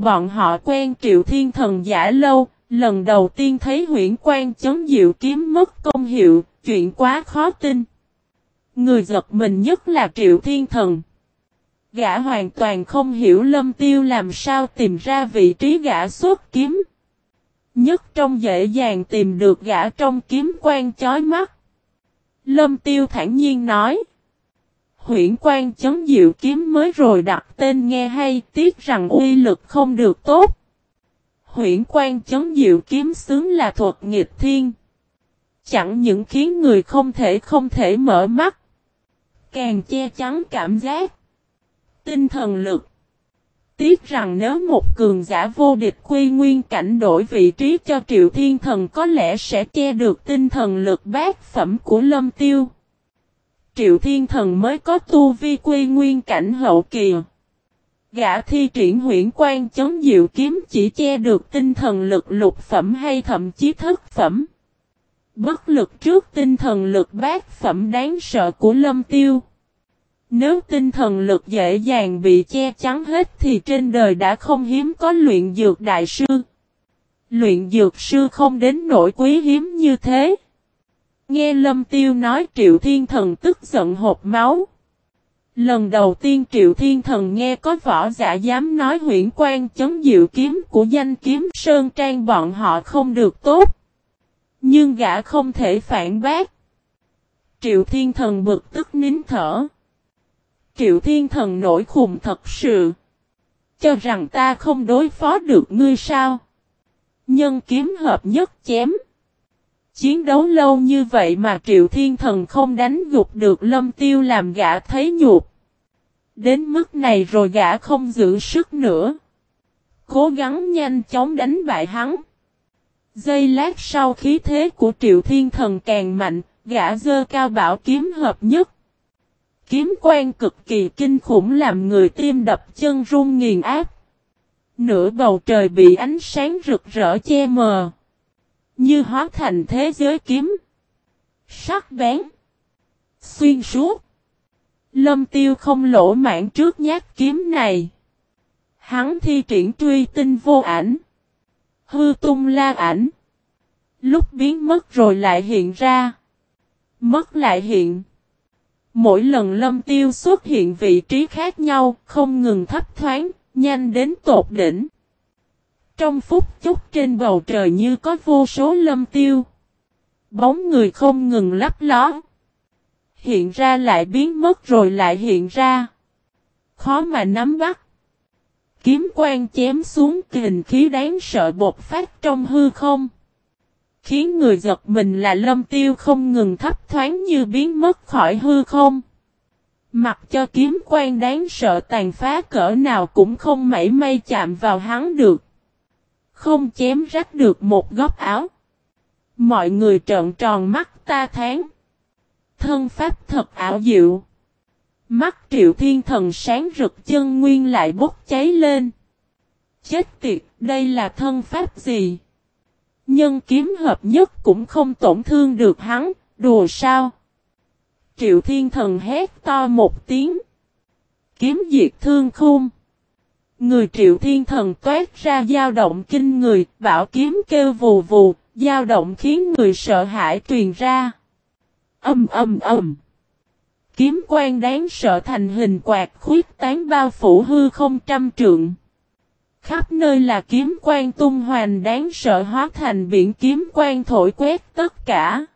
bọn họ quen triệu thiên thần giả lâu, lần đầu tiên thấy huyển quan chấn diệu kiếm mất công hiệu, chuyện quá khó tin. Người giật mình nhất là triệu thiên thần. Gã hoàn toàn không hiểu lâm tiêu làm sao tìm ra vị trí gã xuất kiếm. Nhất trong dễ dàng tìm được gã trong kiếm quan chói mắt. Lâm tiêu thản nhiên nói. Huyển quan chấn diệu kiếm mới rồi đặt tên nghe hay, tiếc rằng uy lực không được tốt. Huyển quan chấn diệu kiếm xứng là thuật nghịch thiên. Chẳng những khiến người không thể không thể mở mắt. Càng che chắn cảm giác. Tinh thần lực. Tiếc rằng nếu một cường giả vô địch quy nguyên cảnh đổi vị trí cho triệu thiên thần có lẽ sẽ che được tinh thần lực bát phẩm của lâm tiêu. Triệu thiên thần mới có tu vi quy nguyên cảnh hậu kỳ. Gã thi triển huyển quan chống diệu kiếm chỉ che được tinh thần lực lục phẩm hay thậm chí thất phẩm. Bất lực trước tinh thần lực bát phẩm đáng sợ của lâm tiêu. Nếu tinh thần lực dễ dàng bị che chắn hết thì trên đời đã không hiếm có luyện dược đại sư. Luyện dược sư không đến nỗi quý hiếm như thế. Nghe Lâm Tiêu nói Triệu Thiên Thần tức giận hộp máu. Lần đầu tiên Triệu Thiên Thần nghe có võ giả dám nói huyển quan chấn diệu kiếm của danh kiếm Sơn Trang bọn họ không được tốt. Nhưng gã không thể phản bác. Triệu Thiên Thần bực tức nín thở. Triệu Thiên Thần nổi khùng thật sự. Cho rằng ta không đối phó được ngươi sao. Nhân kiếm hợp nhất chém. Chiến đấu lâu như vậy mà Triệu Thiên Thần không đánh gục được Lâm Tiêu làm gã thấy nhục. Đến mức này rồi gã không giữ sức nữa. Cố gắng nhanh chóng đánh bại hắn. Giây lát sau khí thế của Triệu Thiên Thần càng mạnh, gã dơ cao bảo kiếm hợp nhất. Kiếm quan cực kỳ kinh khủng làm người tim đập chân run nghiền áp. Nửa bầu trời bị ánh sáng rực rỡ che mờ. Như hóa thành thế giới kiếm. Sắc bén. Xuyên suốt. Lâm tiêu không lỗ mạng trước nhát kiếm này. Hắn thi triển truy tinh vô ảnh. Hư tung la ảnh. Lúc biến mất rồi lại hiện ra. Mất lại hiện. Mỗi lần lâm tiêu xuất hiện vị trí khác nhau, không ngừng thấp thoáng, nhanh đến tột đỉnh. Trong phút chốc trên bầu trời như có vô số lâm tiêu. Bóng người không ngừng lấp ló. Hiện ra lại biến mất rồi lại hiện ra. Khó mà nắm bắt. Kiếm quang chém xuống kình khí đáng sợ bột phát trong hư không. Khiến người giật mình là lâm tiêu không ngừng thấp thoáng như biến mất khỏi hư không. Mặc cho kiếm quan đáng sợ tàn phá cỡ nào cũng không mảy may chạm vào hắn được. Không chém rách được một góc áo. Mọi người trợn tròn mắt ta tháng. Thân pháp thật ảo diệu. Mắt triệu thiên thần sáng rực chân nguyên lại bốc cháy lên. Chết tiệt, đây là thân pháp gì? Nhân kiếm hợp nhất cũng không tổn thương được hắn, đùa sao? Triệu thiên thần hét to một tiếng. Kiếm diệt thương khung. Người triệu thiên thần toát ra dao động kinh người, bảo kiếm kêu vù vù, dao động khiến người sợ hãi truyền ra. Âm âm âm. Kiếm quan đáng sợ thành hình quạt khuyết tán bao phủ hư không trăm trượng. Khắp nơi là kiếm quan tung hoành đáng sợ hóa thành biển kiếm quan thổi quét tất cả.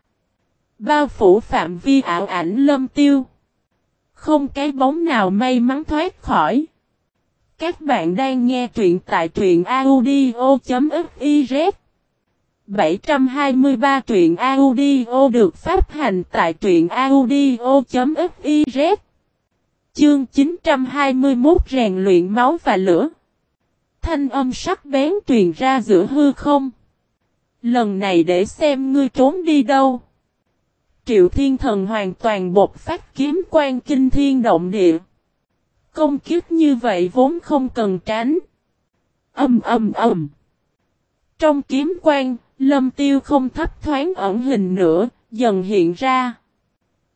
Bao phủ phạm vi ảo ảnh lâm tiêu. Không cái bóng nào may mắn thoát khỏi. Các bạn đang nghe truyện tại truyện audio.fiz 723 truyện audio được phát hành tại truyện audio.fiz Chương 921 rèn luyện máu và lửa. Thanh âm sắc bén truyền ra giữa hư không. Lần này để xem ngươi trốn đi đâu. Triệu thiên thần hoàn toàn bột phát kiếm quan kinh thiên động địa. Công kiếp như vậy vốn không cần tránh. Âm âm âm. Trong kiếm quan, lâm tiêu không thấp thoáng ẩn hình nữa, dần hiện ra.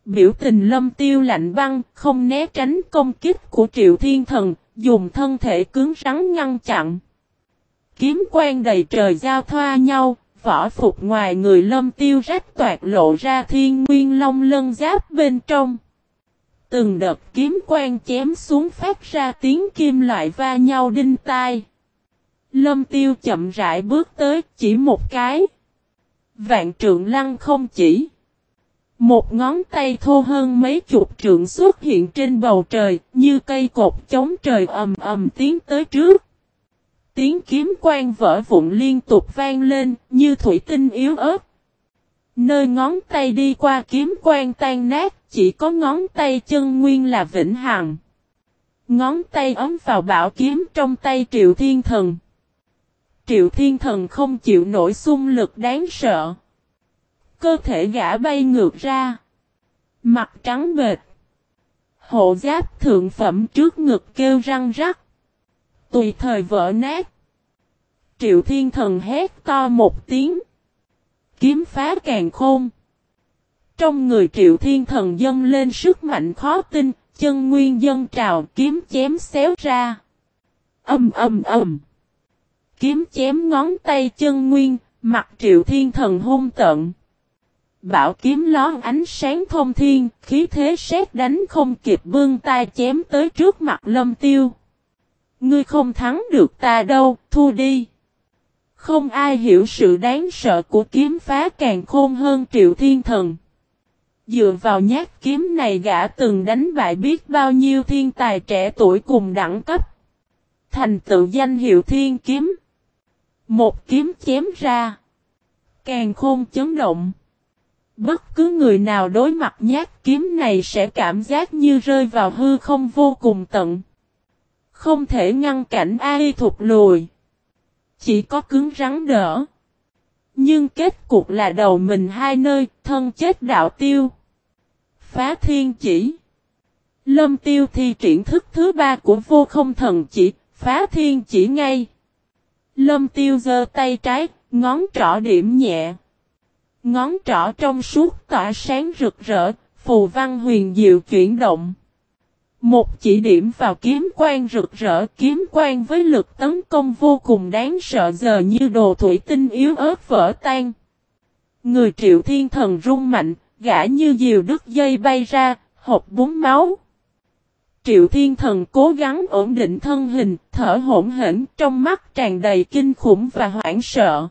Biểu tình lâm tiêu lạnh băng, không né tránh công kích của triệu thiên thần, dùng thân thể cứng rắn ngăn chặn. kiếm quan đầy trời giao thoa nhau, vỏ phục ngoài người lâm tiêu rách toạt lộ ra thiên nguyên long lân giáp bên trong. Từng đợt kiếm quan chém xuống phát ra tiếng kim loại va nhau đinh tai. Lâm tiêu chậm rãi bước tới chỉ một cái. Vạn trượng lăng không chỉ. Một ngón tay thô hơn mấy chục trượng xuất hiện trên bầu trời, như cây cột chống trời ầm ầm tiến tới trước. Tiếng kiếm quang vỡ vụn liên tục vang lên, như thủy tinh yếu ớt. Nơi ngón tay đi qua kiếm quang tan nát, chỉ có ngón tay chân nguyên là vĩnh hằng. Ngón tay ấm vào bảo kiếm trong tay triệu thiên thần. Triệu thiên thần không chịu nổi xung lực đáng sợ. Cơ thể gã bay ngược ra. Mặt trắng bệt. Hộ giáp thượng phẩm trước ngực kêu răng rắc. Tùy thời vỡ nát. Triệu thiên thần hét to một tiếng. Kiếm phá càng khôn. Trong người triệu thiên thần dâng lên sức mạnh khó tin, chân nguyên dân trào kiếm chém xéo ra. Âm âm âm. Kiếm chém ngón tay chân nguyên, mặt triệu thiên thần hung tận. Bảo kiếm lón ánh sáng thông thiên, khí thế xét đánh không kịp bương tay chém tới trước mặt lâm tiêu. Ngươi không thắng được ta đâu, thua đi. Không ai hiểu sự đáng sợ của kiếm phá càng khôn hơn triệu thiên thần. Dựa vào nhát kiếm này gã từng đánh bại biết bao nhiêu thiên tài trẻ tuổi cùng đẳng cấp. Thành tựu danh hiệu thiên kiếm. Một kiếm chém ra. Càng khôn chấn động. Bất cứ người nào đối mặt nhát kiếm này sẽ cảm giác như rơi vào hư không vô cùng tận. Không thể ngăn cảnh ai thụt lùi. Chỉ có cứng rắn đỡ. Nhưng kết cục là đầu mình hai nơi, thân chết đạo tiêu. Phá thiên chỉ. Lâm tiêu thi triển thức thứ ba của vô không thần chỉ, phá thiên chỉ ngay. Lâm tiêu giơ tay trái, ngón trỏ điểm nhẹ. Ngón trỏ trong suốt tỏa sáng rực rỡ, phù văn huyền diệu chuyển động. Một chỉ điểm vào kiếm quan rực rỡ kiếm quan với lực tấn công vô cùng đáng sợ giờ như đồ thủy tinh yếu ớt vỡ tan. Người triệu thiên thần rung mạnh, gã như diều đứt dây bay ra, hộp bún máu. Triệu thiên thần cố gắng ổn định thân hình, thở hổn hển trong mắt tràn đầy kinh khủng và hoảng sợ.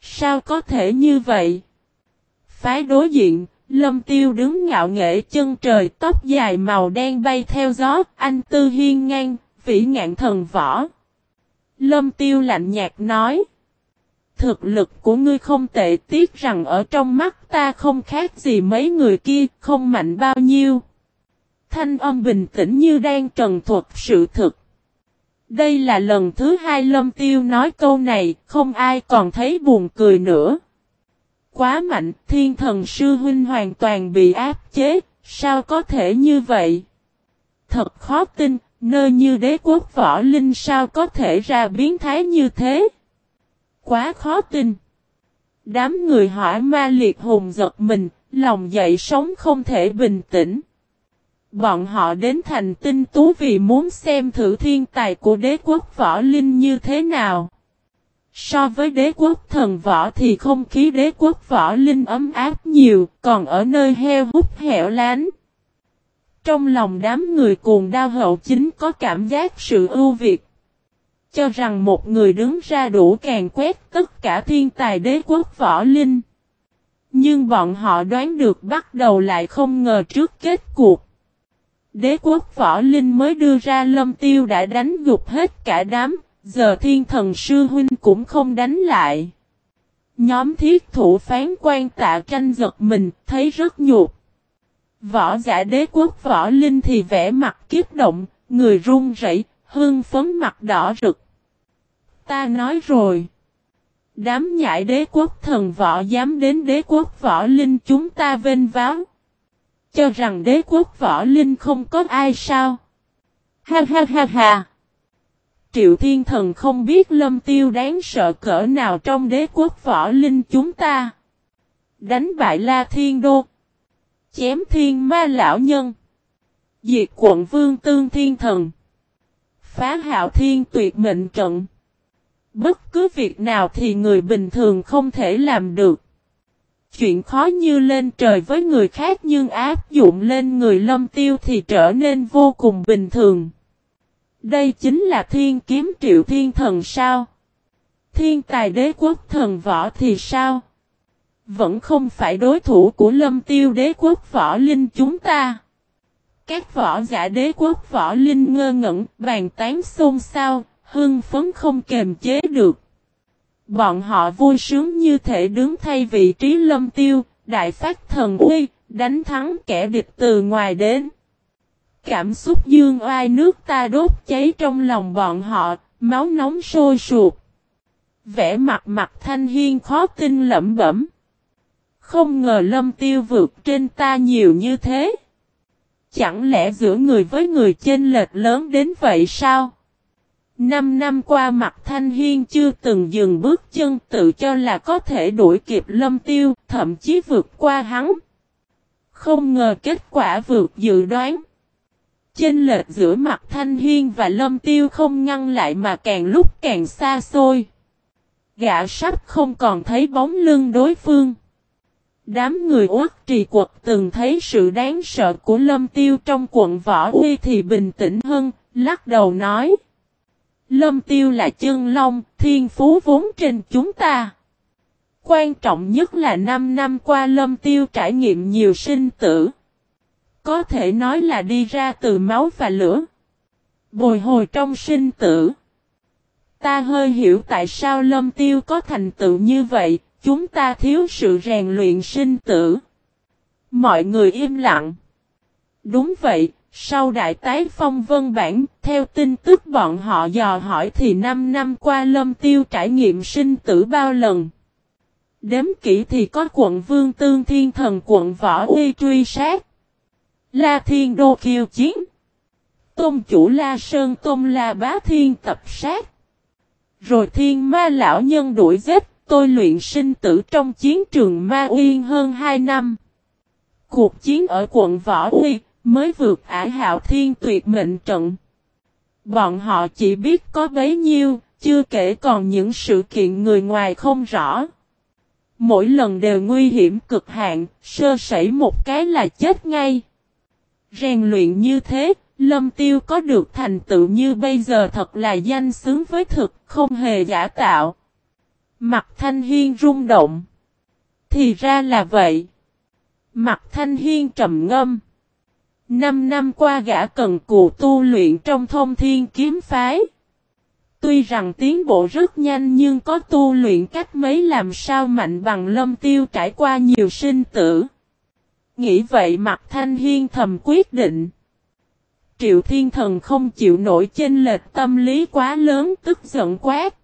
Sao có thể như vậy? Phái đối diện, Lâm Tiêu đứng ngạo nghễ, chân trời tóc dài màu đen bay theo gió, anh tư hiên ngang, vĩ ngạn thần võ. Lâm Tiêu lạnh nhạt nói. Thực lực của ngươi không tệ tiếc rằng ở trong mắt ta không khác gì mấy người kia, không mạnh bao nhiêu. Thanh âm bình tĩnh như đang trần thuật sự thực. Đây là lần thứ hai Lâm Tiêu nói câu này, không ai còn thấy buồn cười nữa. Quá mạnh, thiên thần sư huynh hoàn toàn bị áp chế, sao có thể như vậy? Thật khó tin, nơi như đế quốc võ linh sao có thể ra biến thái như thế? Quá khó tin. Đám người hỏi ma liệt hùng giật mình, lòng dậy sống không thể bình tĩnh. Bọn họ đến thành tinh tú vì muốn xem thử thiên tài của đế quốc võ linh như thế nào. So với đế quốc thần võ thì không khí đế quốc võ linh ấm áp nhiều, còn ở nơi heo hút hẻo lánh. Trong lòng đám người cuồng đao hậu chính có cảm giác sự ưu việt. Cho rằng một người đứng ra đủ càng quét tất cả thiên tài đế quốc võ linh. Nhưng bọn họ đoán được bắt đầu lại không ngờ trước kết cuộc. Đế quốc võ linh mới đưa ra lâm tiêu đã đánh gục hết cả đám, giờ thiên thần sư huynh cũng không đánh lại. Nhóm thiết thủ phán quan tạ tranh giật mình, thấy rất nhục. Võ giả đế quốc võ linh thì vẽ mặt kiếp động, người run rẩy, hương phấn mặt đỏ rực. Ta nói rồi. Đám nhãi đế quốc thần võ dám đến đế quốc võ linh chúng ta vênh váo. Cho rằng đế quốc võ linh không có ai sao. Ha ha ha ha. Triệu Thiên Thần không biết lâm tiêu đáng sợ cỡ nào trong đế quốc võ linh chúng ta. Đánh bại La Thiên Đô. Chém thiên ma lão nhân. Diệt quận vương tương thiên thần. Phá hạo thiên tuyệt mệnh trận. Bất cứ việc nào thì người bình thường không thể làm được. Chuyện khó như lên trời với người khác nhưng áp dụng lên người lâm tiêu thì trở nên vô cùng bình thường. Đây chính là thiên kiếm triệu thiên thần sao? Thiên tài đế quốc thần võ thì sao? Vẫn không phải đối thủ của lâm tiêu đế quốc võ linh chúng ta. Các võ giả đế quốc võ linh ngơ ngẩn, bàn tán xôn xao, hưng phấn không kềm chế được. Bọn họ vui sướng như thể đứng thay vị trí lâm tiêu, đại phát thần uy, đánh thắng kẻ địch từ ngoài đến. Cảm xúc dương oai nước ta đốt cháy trong lòng bọn họ, máu nóng sôi sụp. Vẽ mặt mặt thanh hiên khó tin lẩm bẩm. Không ngờ lâm tiêu vượt trên ta nhiều như thế. Chẳng lẽ giữa người với người chênh lệch lớn đến vậy sao? Năm năm qua mặt thanh hiên chưa từng dừng bước chân tự cho là có thể đuổi kịp lâm tiêu, thậm chí vượt qua hắn. Không ngờ kết quả vượt dự đoán. Chênh lệch giữa mặt thanh hiên và lâm tiêu không ngăn lại mà càng lúc càng xa xôi. Gã sắp không còn thấy bóng lưng đối phương. Đám người uất trì quật từng thấy sự đáng sợ của lâm tiêu trong quận võ uy thì bình tĩnh hơn, lắc đầu nói. Lâm tiêu là chân long, thiên phú vốn trên chúng ta. Quan trọng nhất là 5 năm qua lâm tiêu trải nghiệm nhiều sinh tử. Có thể nói là đi ra từ máu và lửa. Bồi hồi trong sinh tử. Ta hơi hiểu tại sao lâm tiêu có thành tựu như vậy, chúng ta thiếu sự rèn luyện sinh tử. Mọi người im lặng. Đúng vậy, sau đại tái phong vân bản, theo tin tức bọn họ dò hỏi thì 5 năm qua lâm tiêu trải nghiệm sinh tử bao lần. Đếm kỹ thì có quận vương tương thiên thần quận võ uy truy sát. La thiên đô khiêu chiến. Tôn chủ La Sơn Tôn La Bá Thiên tập sát. Rồi thiên ma lão nhân đuổi giết, tôi luyện sinh tử trong chiến trường Ma Uyên hơn 2 năm. Cuộc chiến ở quận Võ Uy, mới vượt ả hạo thiên tuyệt mệnh trận. Bọn họ chỉ biết có bấy nhiêu, chưa kể còn những sự kiện người ngoài không rõ. Mỗi lần đều nguy hiểm cực hạn, sơ sẩy một cái là chết ngay. Rèn luyện như thế, Lâm Tiêu có được thành tựu như bây giờ thật là danh xứng với thực, không hề giả tạo. Mặt Thanh Hiên rung động. Thì ra là vậy. Mặt Thanh Hiên trầm ngâm. Năm năm qua gã cần cù tu luyện trong thông thiên kiếm phái. Tuy rằng tiến bộ rất nhanh nhưng có tu luyện cách mấy làm sao mạnh bằng lâm tiêu trải qua nhiều sinh tử. Nghĩ vậy mặt thanh hiên thầm quyết định. Triệu thiên thần không chịu nổi chênh lệch tâm lý quá lớn tức giận quát.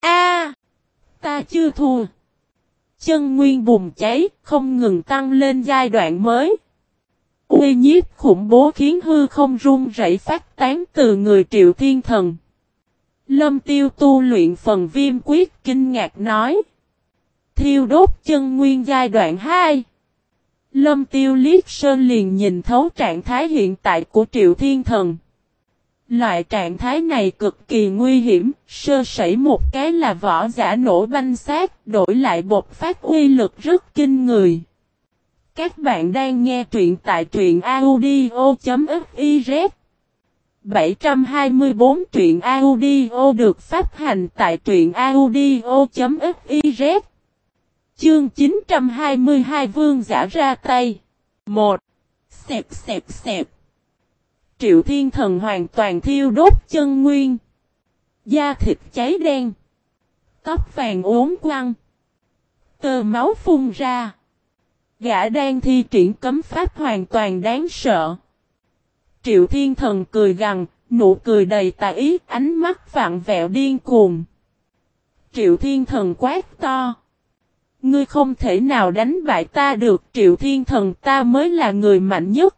A, Ta chưa thua. Chân nguyên bùng cháy, không ngừng tăng lên giai đoạn mới. Uy nhiếp khủng bố khiến hư không rung rẩy phát tán từ người triệu thiên thần. Lâm tiêu tu luyện phần viêm quyết kinh ngạc nói. Thiêu đốt chân nguyên giai đoạn 2. Lâm tiêu liếc sơn liền nhìn thấu trạng thái hiện tại của triệu thiên thần. Loại trạng thái này cực kỳ nguy hiểm, sơ sẩy một cái là võ giả nổ banh xác, đổi lại bột phát uy lực rất kinh người. Các bạn đang nghe truyện tại truyện audio.fiz 724 truyện audio được phát hành tại truyện audio.fiz Chương 922 Vương giả ra tay. 1. Xẹp xẹp xẹp. Triệu Thiên Thần hoàn toàn thiêu đốt chân nguyên. Da thịt cháy đen. Tóc vàng uốn quăng. Tờ máu phun ra. Gã đang thi triển cấm pháp hoàn toàn đáng sợ. Triệu Thiên Thần cười gằn, nụ cười đầy tà ý, ánh mắt vạn vẹo điên cuồng. Triệu Thiên Thần quát to. Ngươi không thể nào đánh bại ta được, Triệu Thiên Thần ta mới là người mạnh nhất.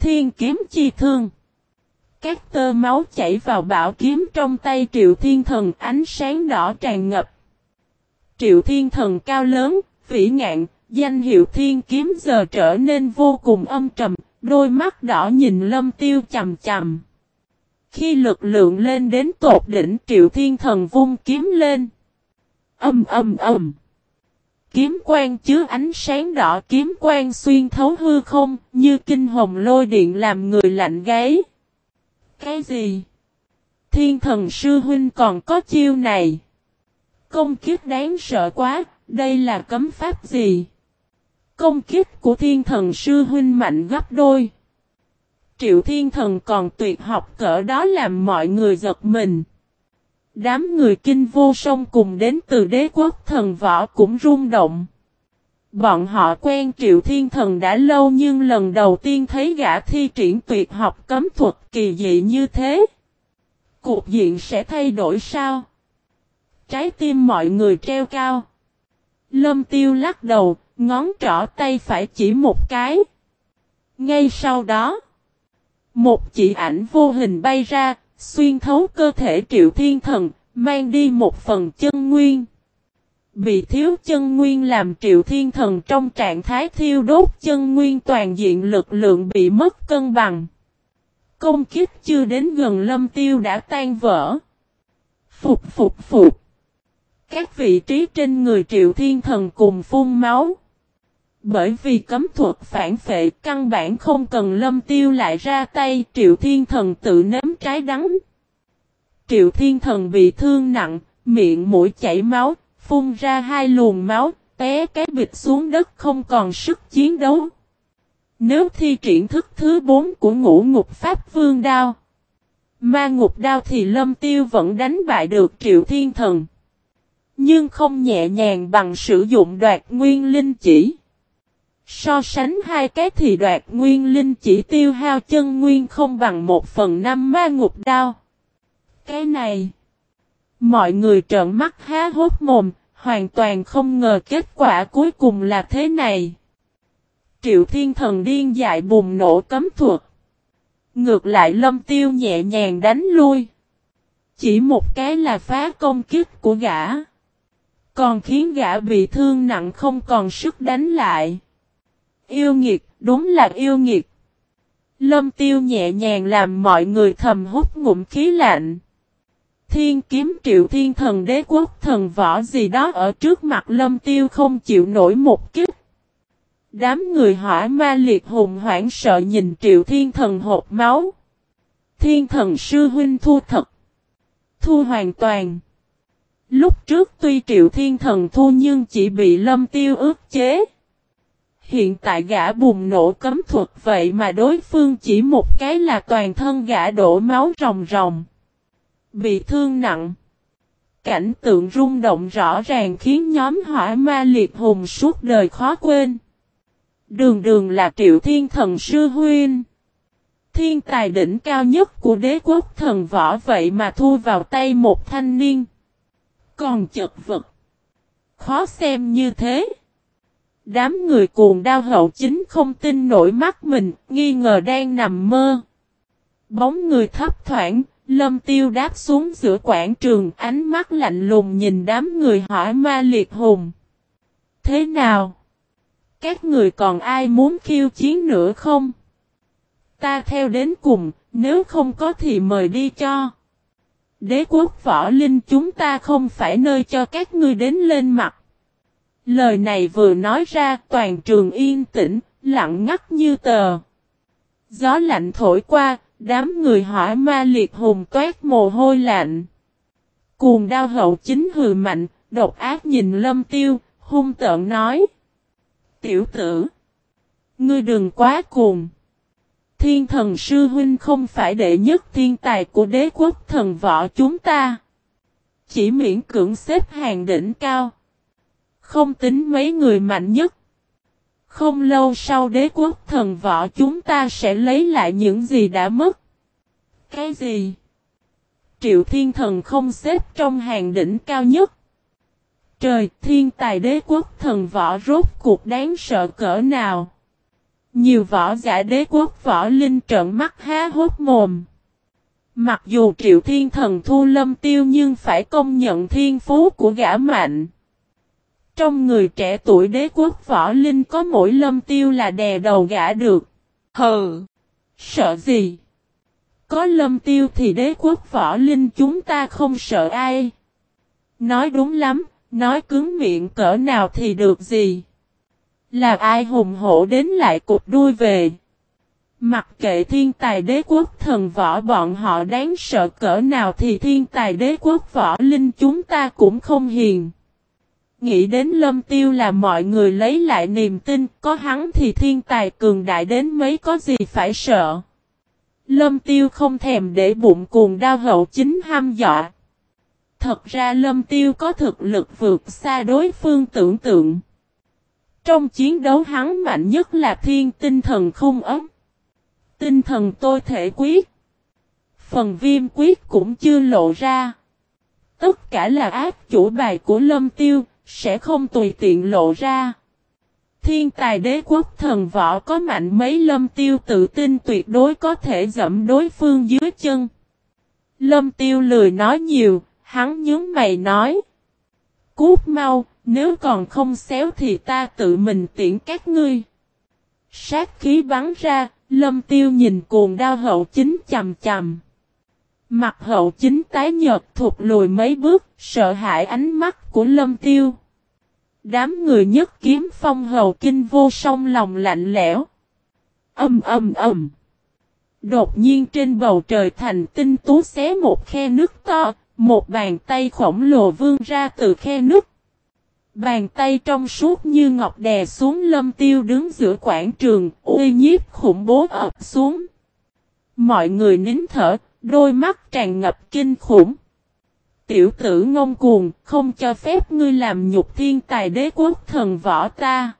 Thiên kiếm chi thương. Các tơ máu chảy vào bảo kiếm trong tay Triệu Thiên Thần ánh sáng đỏ tràn ngập. Triệu Thiên Thần cao lớn, vĩ ngạn, Danh hiệu thiên kiếm giờ trở nên vô cùng âm trầm, đôi mắt đỏ nhìn lâm tiêu chầm chầm. Khi lực lượng lên đến tột đỉnh triệu thiên thần vung kiếm lên. Âm âm âm. Kiếm quang chứa ánh sáng đỏ kiếm quang xuyên thấu hư không như kinh hồng lôi điện làm người lạnh gáy. Cái gì? Thiên thần sư huynh còn có chiêu này. Công kiếp đáng sợ quá, đây là cấm pháp gì? Công kiếp của thiên thần sư huynh mạnh gấp đôi. Triệu thiên thần còn tuyệt học cỡ đó làm mọi người giật mình. Đám người kinh vô song cùng đến từ đế quốc thần võ cũng rung động. Bọn họ quen triệu thiên thần đã lâu nhưng lần đầu tiên thấy gã thi triển tuyệt học cấm thuật kỳ dị như thế. Cuộc diện sẽ thay đổi sao? Trái tim mọi người treo cao. Lâm tiêu lắc đầu, ngón trỏ tay phải chỉ một cái. Ngay sau đó, một chỉ ảnh vô hình bay ra, xuyên thấu cơ thể triệu thiên thần, mang đi một phần chân nguyên. Bị thiếu chân nguyên làm triệu thiên thần trong trạng thái thiêu đốt chân nguyên toàn diện lực lượng bị mất cân bằng. Công kiếp chưa đến gần lâm tiêu đã tan vỡ. Phục phục phục. Các vị trí trên người triệu thiên thần cùng phun máu. Bởi vì cấm thuật phản phệ căn bản không cần lâm tiêu lại ra tay triệu thiên thần tự nếm trái đắng. Triệu thiên thần bị thương nặng, miệng mũi chảy máu, phun ra hai luồng máu, té cái bịch xuống đất không còn sức chiến đấu. Nếu thi triển thức thứ bốn của ngũ ngục pháp vương đao, ma ngục đao thì lâm tiêu vẫn đánh bại được triệu thiên thần. Nhưng không nhẹ nhàng bằng sử dụng đoạt nguyên linh chỉ. So sánh hai cái thì đoạt nguyên linh chỉ tiêu hao chân nguyên không bằng một phần năm ma ngục đao. Cái này, mọi người trợn mắt há hốt mồm, hoàn toàn không ngờ kết quả cuối cùng là thế này. Triệu thiên thần điên dại bùng nổ cấm thuật. Ngược lại lâm tiêu nhẹ nhàng đánh lui. Chỉ một cái là phá công kích của gã. Còn khiến gã bị thương nặng không còn sức đánh lại. Yêu nghiệt, đúng là yêu nghiệt. Lâm tiêu nhẹ nhàng làm mọi người thầm hút ngụm khí lạnh. Thiên kiếm triệu thiên thần đế quốc thần võ gì đó ở trước mặt lâm tiêu không chịu nổi một kích. Đám người hỏa ma liệt hùng hoảng sợ nhìn triệu thiên thần hộp máu. Thiên thần sư huynh thu thật. Thu hoàn toàn. Lúc trước tuy triệu thiên thần thu nhưng chỉ bị lâm tiêu ước chế. Hiện tại gã bùng nổ cấm thuật vậy mà đối phương chỉ một cái là toàn thân gã đổ máu ròng ròng. Bị thương nặng. Cảnh tượng rung động rõ ràng khiến nhóm hỏa ma liệt hùng suốt đời khó quên. Đường đường là triệu thiên thần sư huyên. Thiên tài đỉnh cao nhất của đế quốc thần võ vậy mà thu vào tay một thanh niên. Còn chật vật. Khó xem như thế. Đám người cuồng đau hậu chính không tin nổi mắt mình, nghi ngờ đang nằm mơ. Bóng người thấp thoảng, lâm tiêu đáp xuống giữa quảng trường, ánh mắt lạnh lùng nhìn đám người hỏi ma liệt hùng. Thế nào? Các người còn ai muốn khiêu chiến nữa không? Ta theo đến cùng, nếu không có thì mời đi cho. Đế quốc võ linh chúng ta không phải nơi cho các ngươi đến lên mặt. Lời này vừa nói ra toàn trường yên tĩnh, lặng ngắt như tờ. Gió lạnh thổi qua, đám người hỏi ma liệt hùng toát mồ hôi lạnh. Cuồng đao hậu chính hừ mạnh, độc ác nhìn lâm tiêu, hung tợn nói. Tiểu tử, ngươi đừng quá cuồng. Thiên thần sư huynh không phải đệ nhất thiên tài của đế quốc thần võ chúng ta. Chỉ miễn cưỡng xếp hàng đỉnh cao. Không tính mấy người mạnh nhất. Không lâu sau đế quốc thần võ chúng ta sẽ lấy lại những gì đã mất. Cái gì? Triệu thiên thần không xếp trong hàng đỉnh cao nhất. Trời, thiên tài đế quốc thần võ rốt cuộc đáng sợ cỡ nào? Nhiều võ giả đế quốc võ linh trợn mắt há hốt mồm. Mặc dù triệu thiên thần thu lâm tiêu nhưng phải công nhận thiên phú của gã mạnh. Trong người trẻ tuổi đế quốc võ linh có mỗi lâm tiêu là đè đầu gã được. Hừ! Sợ gì? Có lâm tiêu thì đế quốc võ linh chúng ta không sợ ai. Nói đúng lắm, nói cứng miệng cỡ nào thì được gì. Là ai hùng hổ đến lại cục đuôi về. Mặc kệ thiên tài đế quốc thần võ bọn họ đáng sợ cỡ nào thì thiên tài đế quốc võ linh chúng ta cũng không hiền. Nghĩ đến lâm tiêu là mọi người lấy lại niềm tin, có hắn thì thiên tài cường đại đến mấy có gì phải sợ. Lâm tiêu không thèm để bụng cuồng đau hậu chính ham dọa. Thật ra lâm tiêu có thực lực vượt xa đối phương tưởng tượng. Trong chiến đấu hắn mạnh nhất là thiên tinh thần không ấm. Tinh thần tôi thể quyết. Phần viêm quyết cũng chưa lộ ra. Tất cả là ác chủ bài của lâm tiêu, sẽ không tùy tiện lộ ra. Thiên tài đế quốc thần võ có mạnh mấy lâm tiêu tự tin tuyệt đối có thể dẫm đối phương dưới chân. Lâm tiêu lười nói nhiều, hắn nhướng mày nói. Cút mau, nếu còn không xéo thì ta tự mình tiễn các ngươi. Sát khí bắn ra, lâm tiêu nhìn cuồng đao hậu chính chầm chầm. Mặt hậu chính tái nhợt thụt lùi mấy bước, sợ hãi ánh mắt của lâm tiêu. Đám người nhất kiếm phong hầu kinh vô song lòng lạnh lẽo. Âm âm âm. Đột nhiên trên bầu trời thành tinh tú xé một khe nước to, một bàn tay khổng lồ vươn ra từ khe nước. Bàn tay trong suốt như ngọc đè xuống lâm tiêu đứng giữa quảng trường, uy nhiếp khủng bố ập xuống. Mọi người nín thở, đôi mắt tràn ngập kinh khủng. Tiểu tử ngông cuồng, không cho phép ngươi làm nhục thiên tài đế quốc thần võ ta.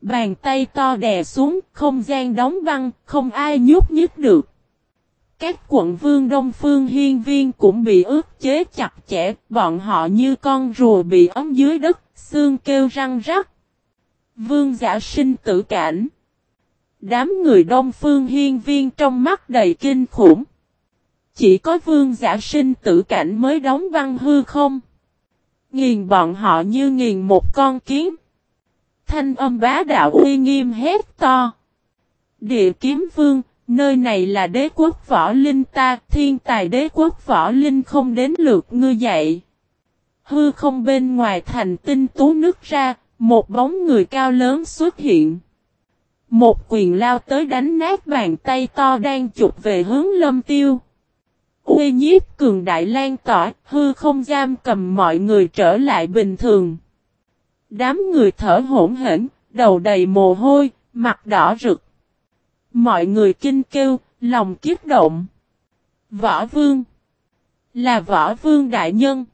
Bàn tay to đè xuống, không gian đóng băng, không ai nhúc nhích được. Các quận vương Đông Phương Hiên Viên cũng bị ước chế chặt chẽ, bọn họ như con rùa bị ống dưới đất, xương kêu răng rắc. Vương giả sinh tử cảnh. Đám người Đông Phương Hiên Viên trong mắt đầy kinh khủng. Chỉ có vương giả sinh tử cảnh mới đóng văn hư không? Nghiền bọn họ như nghiền một con kiến. Thanh âm bá đạo uy nghiêm hét to. Địa kiếm vương, nơi này là đế quốc võ linh ta, thiên tài đế quốc võ linh không đến lượt ngươi dậy Hư không bên ngoài thành tinh tú nước ra, một bóng người cao lớn xuất hiện. Một quyền lao tới đánh nát bàn tay to đang chụp về hướng lâm tiêu. Uy nhiếp cường đại lan tỏa, hư không giam cầm mọi người trở lại bình thường. Đám người thở hỗn hển, đầu đầy mồ hôi, mặt đỏ rực. Mọi người kinh kêu, lòng kiếp động. Võ vương. Là võ vương đại nhân.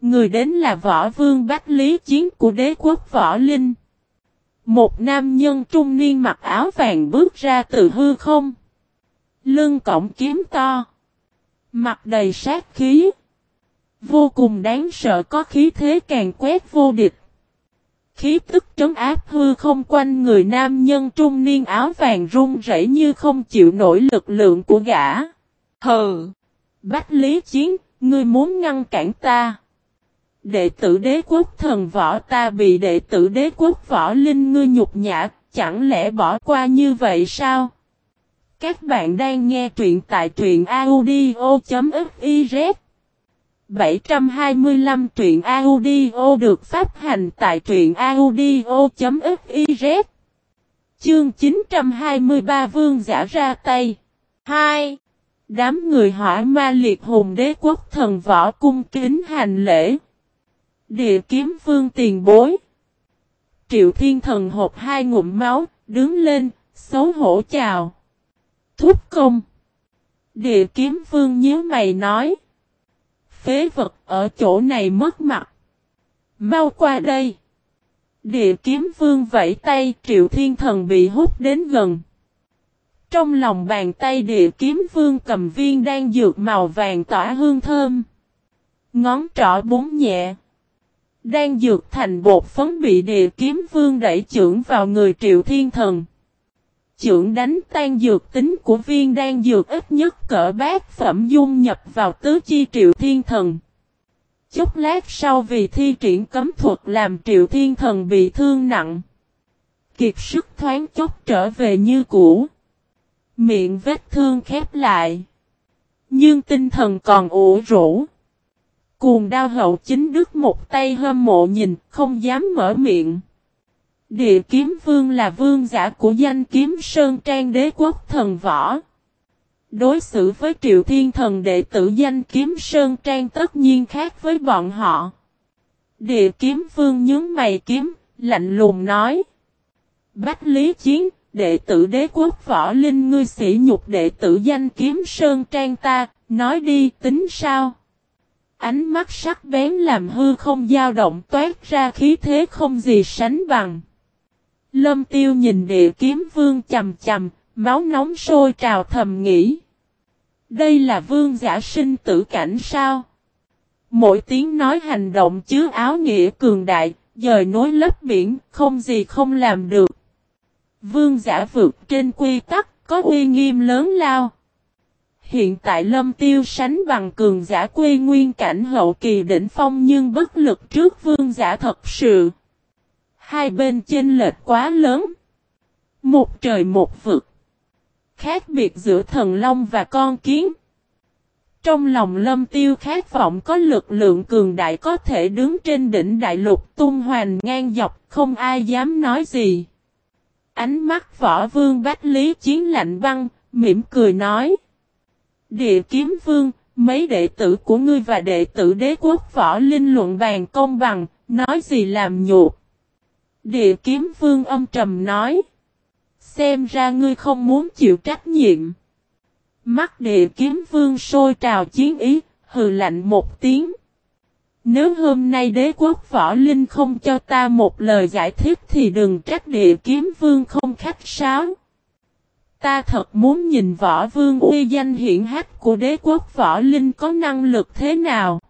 Người đến là võ vương bách lý chiến của đế quốc võ linh. Một nam nhân trung niên mặc áo vàng bước ra từ hư không. Lưng cổng kiếm to. Mặt đầy sát khí. Vô cùng đáng sợ có khí thế càng quét vô địch. Khí tức trấn áp hư không quanh người nam nhân trung niên áo vàng run rẩy như không chịu nổi lực lượng của gã. Hừ! Bách lý chiến, ngươi muốn ngăn cản ta. Đệ tử đế quốc thần võ ta bị đệ tử đế quốc võ linh ngươi nhục nhã, chẳng lẽ bỏ qua như vậy sao? Các bạn đang nghe truyện tại truyện audio.fiz 725 truyện audio được phát hành tại truyện audio.fiz Chương 923 Vương giả ra tay. 2. Đám người hỏa ma liệt hùng đế quốc thần võ cung kính hành lễ. Địa kiếm vương tiền bối. Triệu thiên thần hộp hai ngụm máu, đứng lên, xấu hổ chào. Thúc công. Địa kiếm vương nhớ mày nói. Phế vật ở chỗ này mất mặt. Mau qua đây. Địa kiếm vương vẫy tay, triệu thiên thần bị hút đến gần. Trong lòng bàn tay địa kiếm vương cầm viên đang dược màu vàng tỏa hương thơm. Ngón trỏ búng nhẹ. Đang dược thành bột phấn bị địa kiếm vương đẩy trưởng vào người triệu thiên thần chưởng đánh tan dược tính của viên đan dược ít nhất cỡ bát phẩm dung nhập vào tứ chi triệu thiên thần. Chút lát sau vì thi triển cấm thuật làm triệu thiên thần bị thương nặng. Kiệt sức thoáng chốc trở về như cũ. Miệng vết thương khép lại. Nhưng tinh thần còn ủ rũ. Cuồng đao hậu chính đức một tay hâm mộ nhìn, không dám mở miệng. Địa kiếm vương là vương giả của danh kiếm Sơn Trang đế quốc thần võ. Đối xử với triệu thiên thần đệ tử danh kiếm Sơn Trang tất nhiên khác với bọn họ. Địa kiếm vương nhướng mày kiếm, lạnh lùng nói. Bách Lý Chiến, đệ tử đế quốc võ linh ngươi sĩ nhục đệ tử danh kiếm Sơn Trang ta, nói đi tính sao? Ánh mắt sắc bén làm hư không dao động toát ra khí thế không gì sánh bằng. Lâm tiêu nhìn địa kiếm vương chầm chầm, máu nóng sôi trào thầm nghĩ. Đây là vương giả sinh tử cảnh sao? Mỗi tiếng nói hành động chứa áo nghĩa cường đại, dời nối lấp biển, không gì không làm được. Vương giả vượt trên quy tắc, có uy nghiêm lớn lao. Hiện tại lâm tiêu sánh bằng cường giả quê nguyên cảnh hậu kỳ đỉnh phong nhưng bất lực trước vương giả thật sự. Hai bên chênh lệch quá lớn. Một trời một vực. Khác biệt giữa thần long và con kiến. Trong lòng lâm tiêu khát vọng có lực lượng cường đại có thể đứng trên đỉnh đại lục tung hoành ngang dọc không ai dám nói gì. Ánh mắt võ vương bách lý chiến lạnh băng, mỉm cười nói. Địa kiếm vương, mấy đệ tử của ngươi và đệ tử đế quốc võ linh luận bàn công bằng, nói gì làm nhục. Địa kiếm vương âm trầm nói. Xem ra ngươi không muốn chịu trách nhiệm. Mắt địa kiếm vương sôi trào chiến ý, hừ lạnh một tiếng. Nếu hôm nay đế quốc võ linh không cho ta một lời giải thích thì đừng trách địa kiếm vương không khách sáo. Ta thật muốn nhìn võ vương uy danh hiển hách của đế quốc võ linh có năng lực thế nào.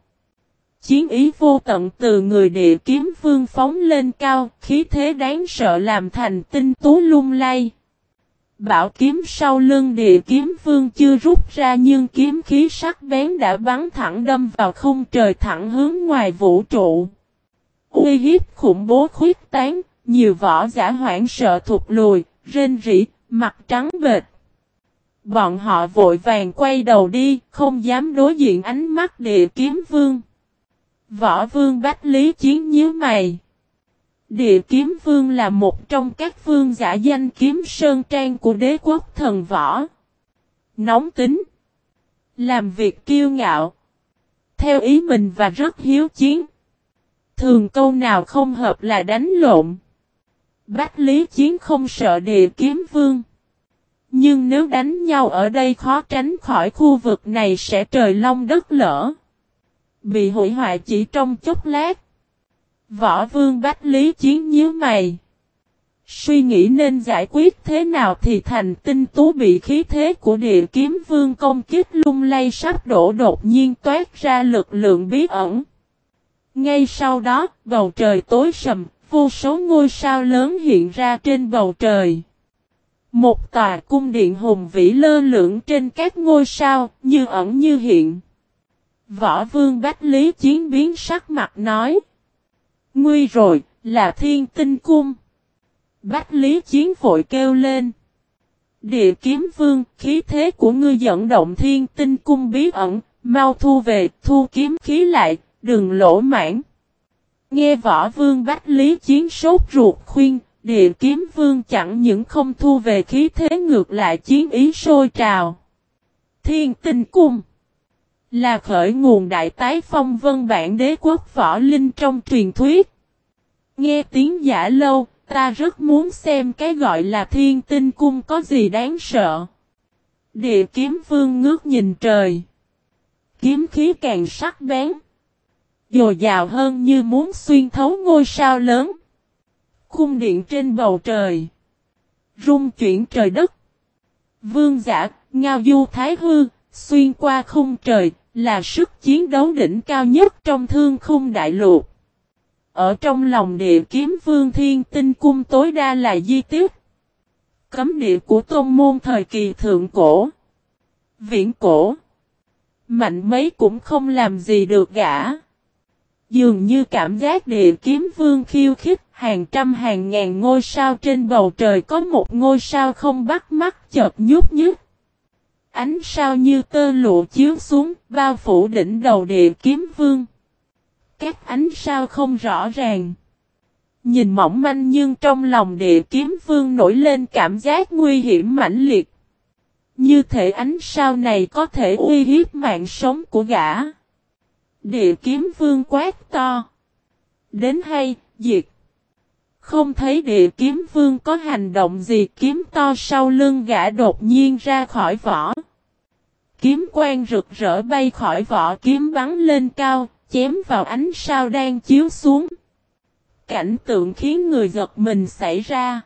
Chiến ý vô tận từ người địa kiếm vương phóng lên cao, khí thế đáng sợ làm thành tinh tú lung lay. Bảo kiếm sau lưng địa kiếm vương chưa rút ra nhưng kiếm khí sắc bén đã bắn thẳng đâm vào không trời thẳng hướng ngoài vũ trụ. Uy hiếp khủng bố khuyết tán, nhiều võ giả hoảng sợ thụt lùi, rên rỉ, mặt trắng bệt. Bọn họ vội vàng quay đầu đi, không dám đối diện ánh mắt địa kiếm vương. Võ vương bách lý chiến nhíu mày. Địa kiếm vương là một trong các vương giả danh kiếm sơn trang của đế quốc thần võ. Nóng tính. Làm việc kiêu ngạo. Theo ý mình và rất hiếu chiến. Thường câu nào không hợp là đánh lộn. Bách lý chiến không sợ địa kiếm vương. Nhưng nếu đánh nhau ở đây khó tránh khỏi khu vực này sẽ trời long đất lỡ. Bị hủy hoại chỉ trong chốc lát. Võ vương Bách Lý Chiến nhíu mày. Suy nghĩ nên giải quyết thế nào thì thành tinh tú bị khí thế của địa kiếm vương công kích lung lay sắp đổ đột nhiên toát ra lực lượng bí ẩn. Ngay sau đó, bầu trời tối sầm, vô số ngôi sao lớn hiện ra trên bầu trời. Một tòa cung điện hùng vĩ lơ lửng trên các ngôi sao, như ẩn như hiện. Võ vương Bách Lý Chiến biến sắc mặt nói. Nguy rồi, là thiên tinh cung. Bách Lý Chiến vội kêu lên. Địa kiếm vương, khí thế của ngươi dẫn động thiên tinh cung bí ẩn, mau thu về, thu kiếm khí lại, đừng lỗ mãn. Nghe võ vương Bách Lý Chiến sốt ruột khuyên, địa kiếm vương chẳng những không thu về khí thế ngược lại chiến ý sôi trào. Thiên tinh cung là khởi nguồn đại tái phong vân bản đế quốc võ linh trong truyền thuyết. Nghe tiếng giả lâu, ta rất muốn xem cái gọi là thiên tinh cung có gì đáng sợ. Địa kiếm vương ngước nhìn trời. Kiếm khí càng sắc bén. Dồi dào hơn như muốn xuyên thấu ngôi sao lớn. Cung điện trên bầu trời. Rung chuyển trời đất. Vương giả, ngao du thái hư, xuyên qua khung trời, là sức chiến đấu đỉnh cao nhất trong thương khung đại lục. Ở trong lòng địa kiếm vương thiên tinh cung tối đa là di tiết. Cấm địa của tôn môn thời kỳ thượng cổ. Viễn cổ. Mạnh mấy cũng không làm gì được gã. Dường như cảm giác địa kiếm vương khiêu khích hàng trăm hàng ngàn ngôi sao trên bầu trời có một ngôi sao không bắt mắt chợt nhút nhút. Ánh sao như tơ lụa chiếu xuống, bao phủ đỉnh đầu địa kiếm vương. Các ánh sao không rõ ràng. Nhìn mỏng manh nhưng trong lòng địa kiếm vương nổi lên cảm giác nguy hiểm mãnh liệt. Như thể ánh sao này có thể uy hiếp mạng sống của gã. Địa kiếm vương quát to. Đến hay, diệt. Không thấy địa kiếm vương có hành động gì kiếm to sau lưng gã đột nhiên ra khỏi vỏ. Kiếm quang rực rỡ bay khỏi vỏ kiếm bắn lên cao, chém vào ánh sao đang chiếu xuống. Cảnh tượng khiến người giật mình xảy ra.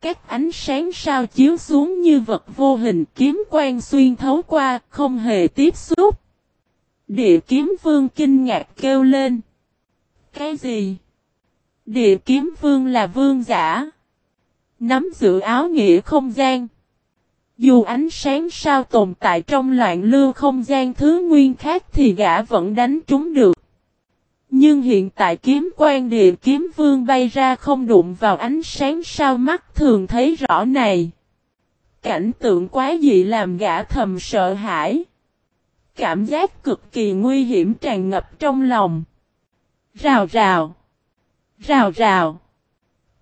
Các ánh sáng sao chiếu xuống như vật vô hình kiếm quang xuyên thấu qua, không hề tiếp xúc. Địa kiếm vương kinh ngạc kêu lên. Cái gì? Địa kiếm vương là vương giả. Nắm giữ áo nghĩa không gian. Dù ánh sáng sao tồn tại trong loạn lưu không gian thứ nguyên khác thì gã vẫn đánh trúng được. Nhưng hiện tại kiếm quan địa kiếm vương bay ra không đụng vào ánh sáng sao mắt thường thấy rõ này. Cảnh tượng quá dị làm gã thầm sợ hãi. Cảm giác cực kỳ nguy hiểm tràn ngập trong lòng. Rào rào. Rào rào.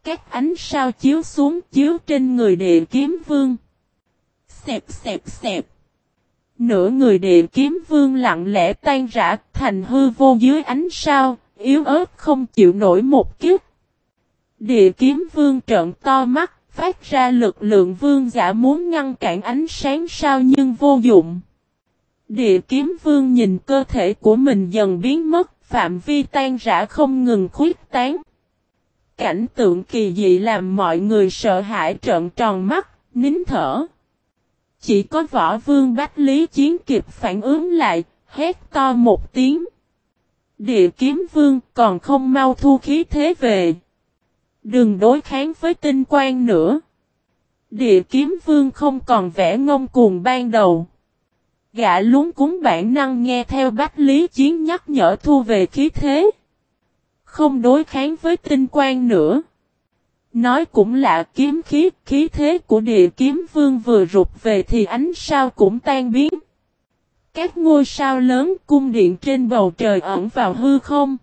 Các ánh sao chiếu xuống chiếu trên người địa kiếm vương. Xẹp xẹp xẹp. Nửa người địa kiếm vương lặng lẽ tan rã thành hư vô dưới ánh sao, yếu ớt không chịu nổi một kiếp. Địa kiếm vương trợn to mắt, phát ra lực lượng vương giả muốn ngăn cản ánh sáng sao nhưng vô dụng. Địa kiếm vương nhìn cơ thể của mình dần biến mất, phạm vi tan rã không ngừng khuyết tán. Cảnh tượng kỳ dị làm mọi người sợ hãi trợn tròn mắt, nín thở. Chỉ có võ vương Bách Lý Chiến kịp phản ứng lại, hét to một tiếng. Địa kiếm vương còn không mau thu khí thế về. Đừng đối kháng với tinh quang nữa. Địa kiếm vương không còn vẻ ngông cuồng ban đầu. Gã lúng cúng bản năng nghe theo Bách Lý Chiến nhắc nhở thu về khí thế. Không đối kháng với tinh quang nữa. Nói cũng lạ kiếm khí, khí thế của địa kiếm vương vừa rụt về thì ánh sao cũng tan biến. Các ngôi sao lớn cung điện trên bầu trời ẩn vào hư không.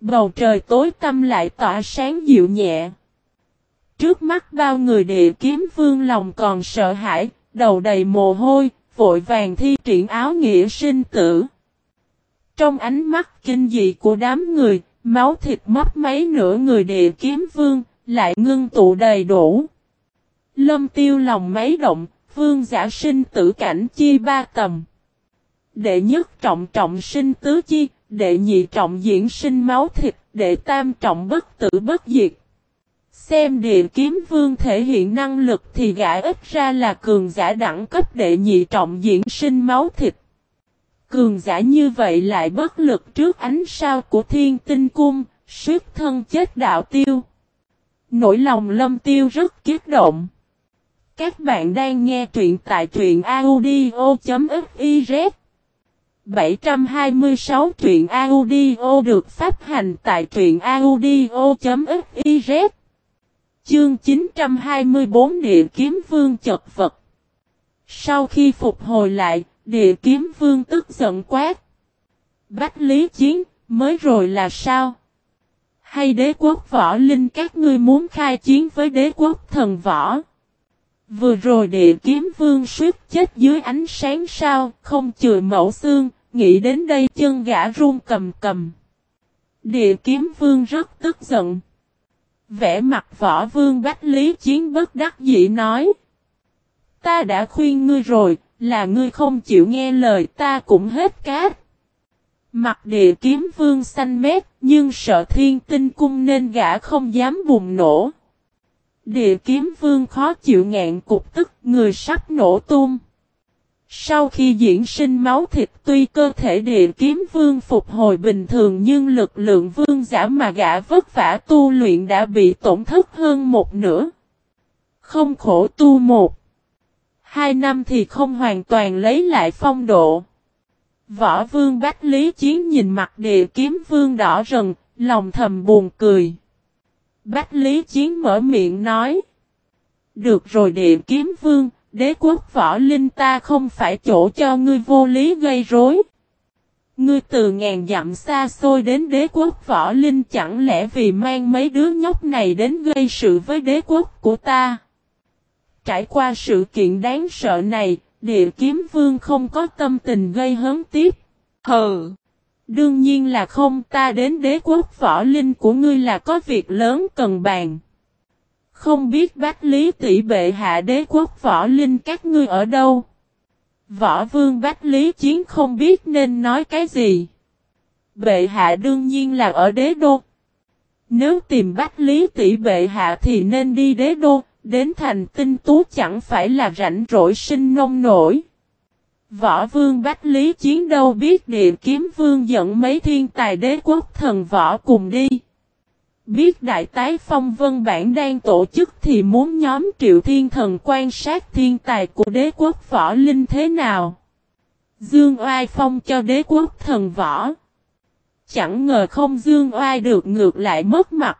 Bầu trời tối tăm lại tỏa sáng dịu nhẹ. Trước mắt bao người địa kiếm vương lòng còn sợ hãi, đầu đầy mồ hôi, vội vàng thi triển áo nghĩa sinh tử. Trong ánh mắt kinh dị của đám người, máu thịt mất mấy nửa người địa kiếm vương, lại ngưng tụ đầy đủ. Lâm tiêu lòng mấy động, vương giả sinh tử cảnh chi ba tầm. Đệ nhất trọng trọng sinh tứ chi, đệ nhị trọng diễn sinh máu thịt, đệ tam trọng bất tử bất diệt. Xem địa kiếm vương thể hiện năng lực thì gã ít ra là cường giả đẳng cấp đệ nhị trọng diễn sinh máu thịt. Cường giả như vậy lại bất lực trước ánh sao của thiên tinh cung, suýt thân chết đạo tiêu. Nỗi lòng lâm tiêu rất kiết động. Các bạn đang nghe truyện tại truyện audio.fiz 726 truyện audio được phát hành tại truyện audio.fiz Chương 924 Địa Kiếm Vương chật vật Sau khi phục hồi lại, Địa Kiếm Vương tức giận quát. Bách Lý Chiến, mới rồi là sao? Hay đế quốc võ linh các ngươi muốn khai chiến với đế quốc thần võ? Vừa rồi địa kiếm vương suýt chết dưới ánh sáng sao, không chừa mẫu xương, nghĩ đến đây chân gã run cầm cầm. Địa kiếm vương rất tức giận. Vẽ mặt võ vương bách lý chiến bất đắc dĩ nói. Ta đã khuyên ngươi rồi, là ngươi không chịu nghe lời ta cũng hết cát. Mặt địa kiếm vương xanh mét, nhưng sợ thiên tinh cung nên gã không dám bùng nổ. Địa kiếm vương khó chịu ngạn cục tức, người sắp nổ tung. Sau khi diễn sinh máu thịt tuy cơ thể địa kiếm vương phục hồi bình thường nhưng lực lượng vương giả mà gã vất vả tu luyện đã bị tổn thất hơn một nửa. Không khổ tu một. Hai năm thì không hoàn toàn lấy lại phong độ. Võ vương Bách Lý Chiến nhìn mặt địa kiếm vương đỏ rần, lòng thầm buồn cười. Bách Lý Chiến mở miệng nói. Được rồi địa kiếm vương, đế quốc võ linh ta không phải chỗ cho ngươi vô lý gây rối. Ngươi từ ngàn dặm xa xôi đến đế quốc võ linh chẳng lẽ vì mang mấy đứa nhóc này đến gây sự với đế quốc của ta. Trải qua sự kiện đáng sợ này, địa kiếm vương không có tâm tình gây hấn tiếp. Hừ! Đương nhiên là không ta đến đế quốc võ linh của ngươi là có việc lớn cần bàn. Không biết bách lý tỷ bệ hạ đế quốc võ linh các ngươi ở đâu. Võ vương bách lý chiến không biết nên nói cái gì. Bệ hạ đương nhiên là ở đế đô. Nếu tìm bách lý tỷ bệ hạ thì nên đi đế đô, đến thành tinh tú chẳng phải là rảnh rỗi sinh nông nổi. Võ vương Bách Lý Chiến đâu biết địa kiếm vương dẫn mấy thiên tài đế quốc thần võ cùng đi. Biết đại tái phong vân bản đang tổ chức thì muốn nhóm triệu thiên thần quan sát thiên tài của đế quốc võ linh thế nào. Dương oai phong cho đế quốc thần võ. Chẳng ngờ không dương oai được ngược lại mất mặt.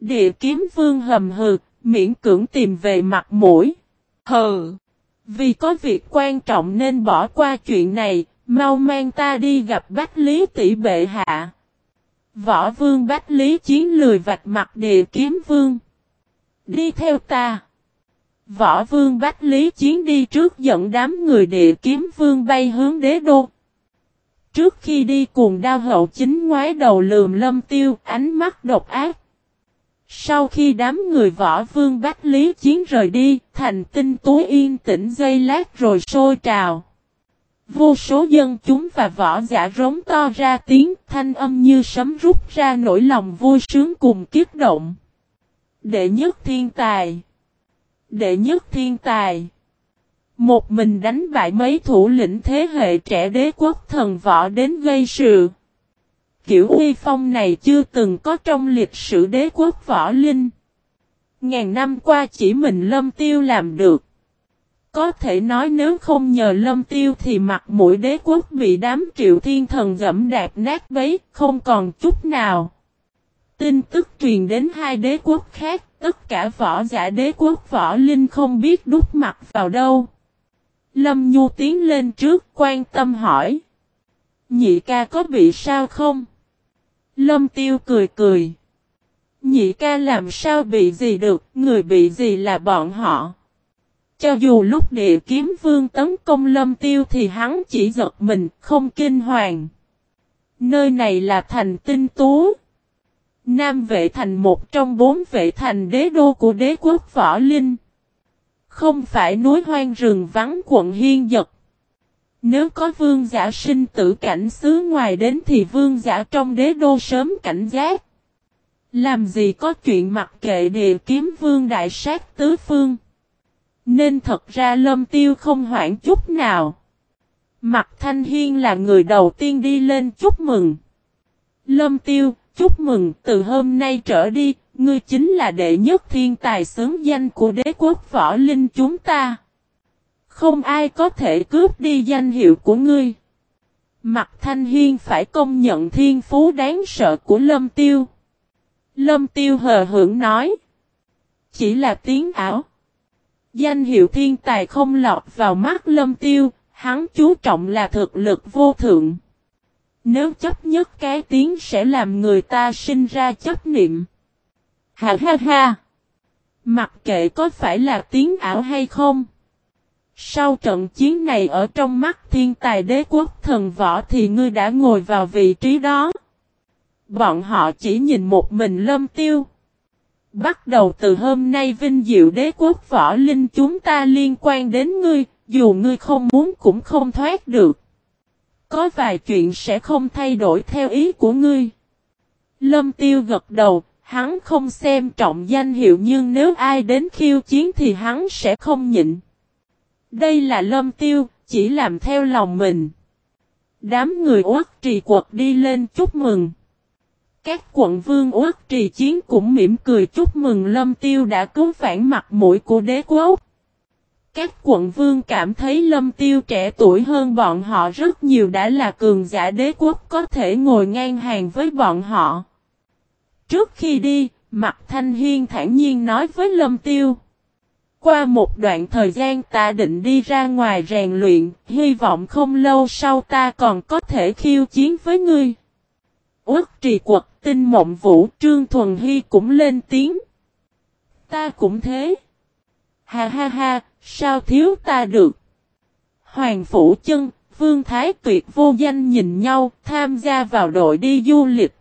Địa kiếm vương hầm hừ, miễn cưỡng tìm về mặt mũi. Hừ! Vì có việc quan trọng nên bỏ qua chuyện này, mau mang ta đi gặp Bách Lý tỷ bệ hạ. Võ vương Bách Lý chiến lười vạch mặt địa kiếm vương. Đi theo ta. Võ vương Bách Lý chiến đi trước dẫn đám người địa kiếm vương bay hướng đế đô. Trước khi đi cùng đao hậu chính ngoái đầu lườm lâm tiêu ánh mắt độc ác. Sau khi đám người võ vương Bách Lý Chiến rời đi, thành tinh tú yên tĩnh dây lát rồi sôi trào. Vô số dân chúng và võ giả rống to ra tiếng thanh âm như sấm rút ra nỗi lòng vui sướng cùng kiếp động. Đệ nhất thiên tài Đệ nhất thiên tài Một mình đánh bại mấy thủ lĩnh thế hệ trẻ đế quốc thần võ đến gây sự. Kiểu uy phong này chưa từng có trong lịch sử đế quốc võ linh. Ngàn năm qua chỉ mình lâm tiêu làm được. Có thể nói nếu không nhờ lâm tiêu thì mặt mũi đế quốc bị đám triệu thiên thần gẫm đạp nát bấy, không còn chút nào. Tin tức truyền đến hai đế quốc khác, tất cả võ giả đế quốc võ linh không biết đút mặt vào đâu. Lâm Nhu tiến lên trước quan tâm hỏi. Nhị ca có bị sao không? Lâm tiêu cười cười. Nhị ca làm sao bị gì được, người bị gì là bọn họ. Cho dù lúc địa kiếm vương tấn công lâm tiêu thì hắn chỉ giật mình, không kinh hoàng. Nơi này là thành tinh tú. Nam vệ thành một trong bốn vệ thành đế đô của đế quốc võ linh. Không phải núi hoang rừng vắng quận hiên giật. Nếu có vương giả sinh tử cảnh xứ ngoài đến thì vương giả trong đế đô sớm cảnh giác. Làm gì có chuyện mặc kệ địa kiếm vương đại sát tứ phương. Nên thật ra lâm tiêu không hoảng chút nào. Mặt thanh hiên là người đầu tiên đi lên chúc mừng. Lâm tiêu, chúc mừng từ hôm nay trở đi, ngươi chính là đệ nhất thiên tài sướng danh của đế quốc võ linh chúng ta. Không ai có thể cướp đi danh hiệu của ngươi. Mặt thanh hiên phải công nhận thiên phú đáng sợ của lâm tiêu. Lâm tiêu hờ hưởng nói. Chỉ là tiếng ảo. Danh hiệu thiên tài không lọt vào mắt lâm tiêu, hắn chú trọng là thực lực vô thượng. Nếu chấp nhất cái tiếng sẽ làm người ta sinh ra chấp niệm. Ha ha ha! Mặc kệ có phải là tiếng ảo hay không. Sau trận chiến này ở trong mắt thiên tài đế quốc thần võ thì ngươi đã ngồi vào vị trí đó. Bọn họ chỉ nhìn một mình lâm tiêu. Bắt đầu từ hôm nay vinh diệu đế quốc võ linh chúng ta liên quan đến ngươi, dù ngươi không muốn cũng không thoát được. Có vài chuyện sẽ không thay đổi theo ý của ngươi. Lâm tiêu gật đầu, hắn không xem trọng danh hiệu nhưng nếu ai đến khiêu chiến thì hắn sẽ không nhịn. Đây là lâm tiêu, chỉ làm theo lòng mình. Đám người uất trì quật đi lên chúc mừng. Các quận vương uất trì chiến cũng mỉm cười chúc mừng lâm tiêu đã cứu phản mặt mũi của đế quốc. Các quận vương cảm thấy lâm tiêu trẻ tuổi hơn bọn họ rất nhiều đã là cường giả đế quốc có thể ngồi ngang hàng với bọn họ. Trước khi đi, Mặt Thanh Hiên thản nhiên nói với Lâm Tiêu. Qua một đoạn thời gian ta định đi ra ngoài rèn luyện, hy vọng không lâu sau ta còn có thể khiêu chiến với ngươi. Uất trì quật tinh mộng vũ trương thuần hy cũng lên tiếng. Ta cũng thế. Ha ha ha, sao thiếu ta được. Hoàng Phủ Chân, Vương Thái Tuyệt vô danh nhìn nhau, tham gia vào đội đi du lịch.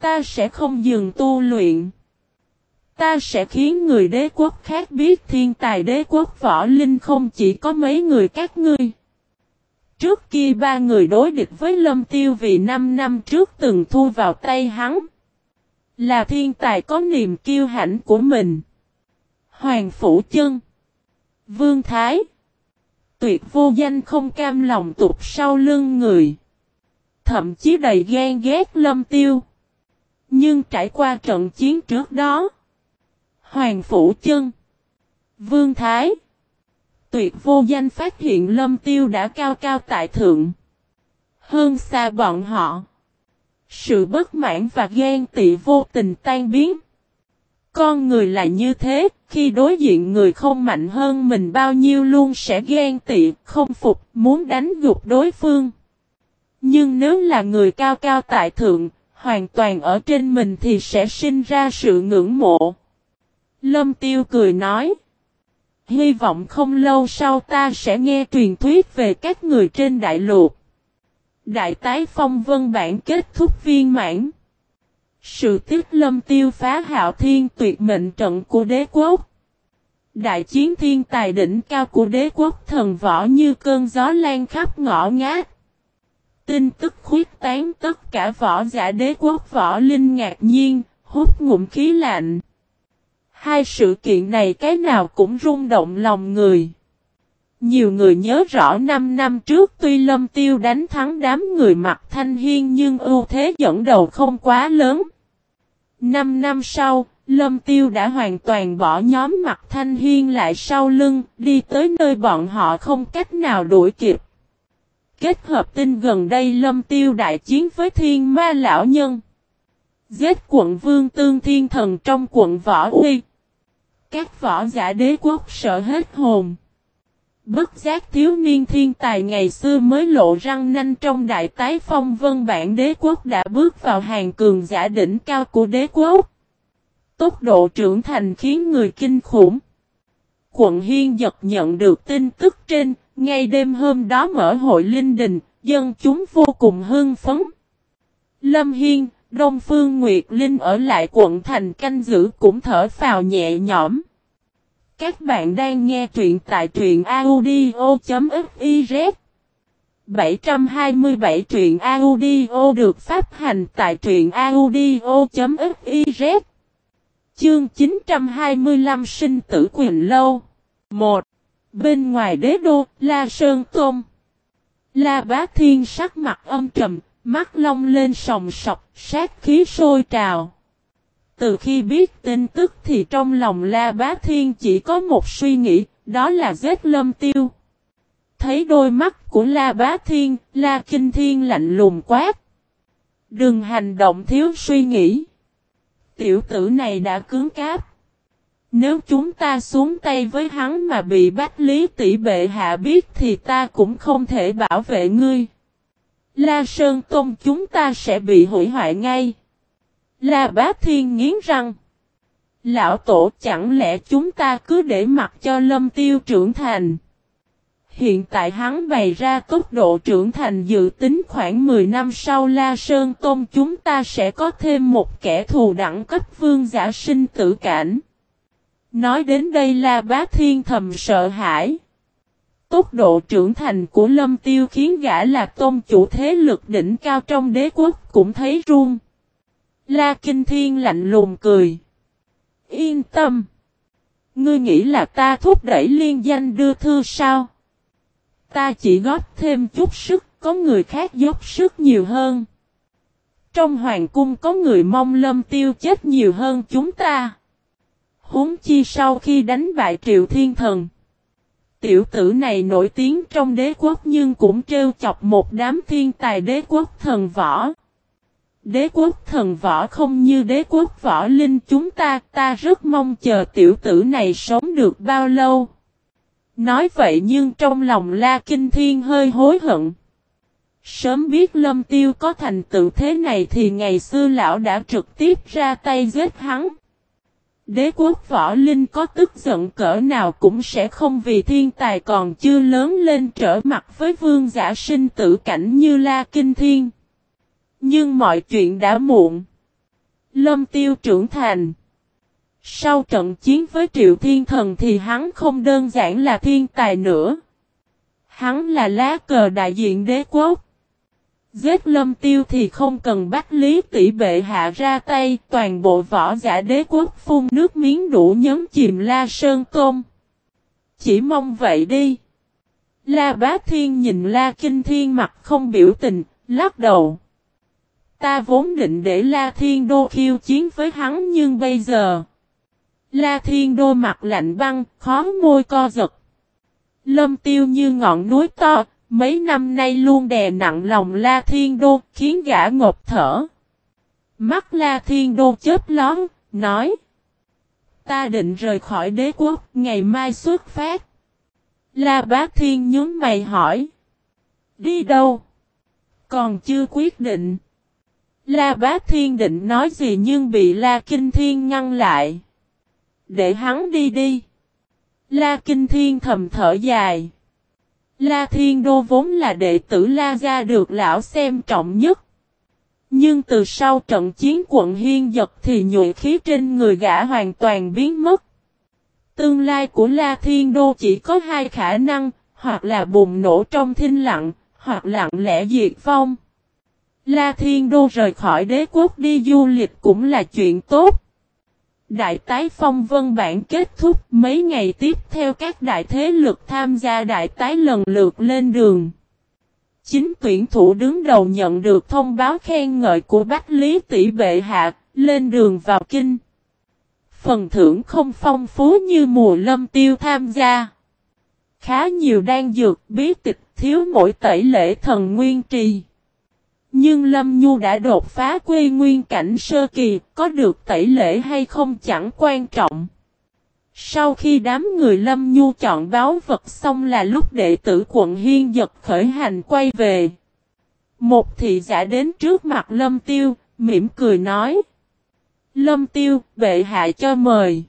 Ta sẽ không dừng tu luyện. Ta sẽ khiến người đế quốc khác biết thiên tài đế quốc võ linh không chỉ có mấy người các ngươi. Trước kia ba người đối địch với Lâm Tiêu vì năm năm trước từng thu vào tay hắn. Là thiên tài có niềm kiêu hãnh của mình. Hoàng Phủ Chân Vương Thái Tuyệt vô danh không cam lòng tục sau lưng người. Thậm chí đầy ghen ghét Lâm Tiêu. Nhưng trải qua trận chiến trước đó. Hoàng Phủ Chân Vương Thái Tuyệt vô danh phát hiện lâm tiêu đã cao cao tại thượng. Hơn xa bọn họ. Sự bất mãn và ghen tị vô tình tan biến. Con người là như thế, khi đối diện người không mạnh hơn mình bao nhiêu luôn sẽ ghen tị, không phục, muốn đánh gục đối phương. Nhưng nếu là người cao cao tại thượng, hoàn toàn ở trên mình thì sẽ sinh ra sự ngưỡng mộ. Lâm Tiêu cười nói. Hy vọng không lâu sau ta sẽ nghe truyền thuyết về các người trên đại lục. Đại tái phong vân bản kết thúc viên mãn. Sự tiết lâm tiêu phá hạo thiên tuyệt mệnh trận của đế quốc. Đại chiến thiên tài đỉnh cao của đế quốc thần võ như cơn gió lan khắp ngõ ngát. Tin tức khuyết tán tất cả võ giả đế quốc võ linh ngạc nhiên, hút ngụm khí lạnh. Hai sự kiện này cái nào cũng rung động lòng người. Nhiều người nhớ rõ 5 năm trước tuy Lâm Tiêu đánh thắng đám người mặt thanh hiên nhưng ưu thế dẫn đầu không quá lớn. 5 năm sau, Lâm Tiêu đã hoàn toàn bỏ nhóm mặt thanh hiên lại sau lưng, đi tới nơi bọn họ không cách nào đuổi kịp. Kết hợp tin gần đây Lâm Tiêu đại chiến với thiên ma lão nhân. Giết quận vương tương thiên thần trong quận Võ Uy. Các võ giả đế quốc sợ hết hồn. Bất giác thiếu niên thiên tài ngày xưa mới lộ răng nanh trong đại tái phong vân bản đế quốc đã bước vào hàng cường giả đỉnh cao của đế quốc. Tốc độ trưởng thành khiến người kinh khủng. Quận Hiên giật nhận được tin tức trên, ngay đêm hôm đó mở hội linh đình, dân chúng vô cùng hưng phấn. Lâm Hiên, Đông Phương Nguyệt Linh ở lại quận thành canh giữ cũng thở phào nhẹ nhõm. Các bạn đang nghe truyện tại truyện audio.fiz 727 truyện audio được phát hành tại truyện audio.fiz Chương 925 sinh tử quyền lâu 1. Bên ngoài đế đô, La Sơn Tôn La Bá Thiên sắc mặt âm trầm, mắt long lên sòng sọc, sát khí sôi trào. Từ khi biết tin tức thì trong lòng La Bá Thiên chỉ có một suy nghĩ, đó là giết Lâm Tiêu. Thấy đôi mắt của La Bá Thiên, La Kinh Thiên lạnh lùng quát. Đừng hành động thiếu suy nghĩ. Tiểu tử này đã cứng cáp. Nếu chúng ta xuống tay với hắn mà bị bách lý tỷ bệ hạ biết thì ta cũng không thể bảo vệ ngươi. La Sơn Tông chúng ta sẽ bị hủy hoại ngay. La Bá Thiên nghiến răng. Lão Tổ, chẳng lẽ chúng ta cứ để mặc cho lâm tiêu trưởng thành. Hiện tại hắn bày ra tốc độ trưởng thành dự tính khoảng 10 năm sau La Sơn Tôn chúng ta sẽ có thêm một kẻ thù đẳng cấp vương giả sinh tử cảnh. Nói đến đây La Bá Thiên thầm sợ hãi. Tốc độ trưởng thành của Lâm Tiêu khiến gã là tôn chủ thế lực đỉnh cao trong đế quốc cũng thấy run. La Kinh Thiên lạnh lùng cười. Yên tâm. Ngươi nghĩ là ta thúc đẩy liên danh đưa thư sao? Ta chỉ góp thêm chút sức, có người khác dốc sức nhiều hơn. Trong hoàng cung có người mong lâm tiêu chết nhiều hơn chúng ta. Huống chi sau khi đánh bại triệu thiên thần. Tiểu tử này nổi tiếng trong đế quốc nhưng cũng trêu chọc một đám thiên tài đế quốc thần võ. Đế quốc thần võ không như đế quốc võ linh chúng ta, ta rất mong chờ tiểu tử này sống được bao lâu. Nói vậy nhưng trong lòng La Kinh Thiên hơi hối hận. Sớm biết Lâm Tiêu có thành tựu thế này thì ngày xưa lão đã trực tiếp ra tay giết hắn. Đế quốc võ linh có tức giận cỡ nào cũng sẽ không vì thiên tài còn chưa lớn lên trở mặt với vương giả sinh tử cảnh như La Kinh Thiên. Nhưng mọi chuyện đã muộn. Lâm Tiêu trưởng thành. Sau trận chiến với Triệu Thiên Thần thì hắn không đơn giản là thiên tài nữa. Hắn là lá cờ đại diện đế quốc. Giết lâm tiêu thì không cần bắt lý tỷ bệ hạ ra tay, toàn bộ võ giả đế quốc phun nước miếng đủ nhấn chìm La Sơn tôm Chỉ mong vậy đi. La Bá Thiên nhìn La Kinh Thiên mặt không biểu tình, lắc đầu. Ta vốn định để La Thiên Đô khiêu chiến với hắn nhưng bây giờ... La Thiên Đô mặt lạnh băng, khó môi co giật. Lâm tiêu như ngọn núi to, mấy năm nay luôn đè nặng lòng La Thiên Đô, khiến gã ngột thở. Mắt La Thiên Đô chết lón, nói. Ta định rời khỏi đế quốc, ngày mai xuất phát. La Bác Thiên nhớ mày hỏi. Đi đâu? Còn chưa quyết định. La Bác Thiên định nói gì nhưng bị La Kinh Thiên ngăn lại. Để hắn đi đi. La Kinh Thiên thầm thở dài. La Thiên Đô vốn là đệ tử La Gia được lão xem trọng nhất. Nhưng từ sau trận chiến quận Hiên Giật thì nhuệ khí trên người gã hoàn toàn biến mất. Tương lai của La Thiên Đô chỉ có hai khả năng, hoặc là bùng nổ trong thinh lặng, hoặc lặng lẽ diệt vong. La Thiên Đô rời khỏi đế quốc đi du lịch cũng là chuyện tốt. Đại tái phong vân bản kết thúc mấy ngày tiếp theo các đại thế lực tham gia đại tái lần lượt lên đường. Chính tuyển thủ đứng đầu nhận được thông báo khen ngợi của Bách Lý Tỷ Bệ Hạ, lên đường vào kinh. Phần thưởng không phong phú như mùa lâm tiêu tham gia. Khá nhiều đang dược bí tịch thiếu mỗi tẩy lễ thần nguyên trì. Nhưng Lâm Nhu đã đột phá quê nguyên cảnh sơ kỳ, có được tẩy lễ hay không chẳng quan trọng. Sau khi đám người Lâm Nhu chọn báo vật xong là lúc đệ tử quận Hiên giật khởi hành quay về. Một thị giả đến trước mặt Lâm Tiêu, mỉm cười nói. Lâm Tiêu, bệ hạ cho mời.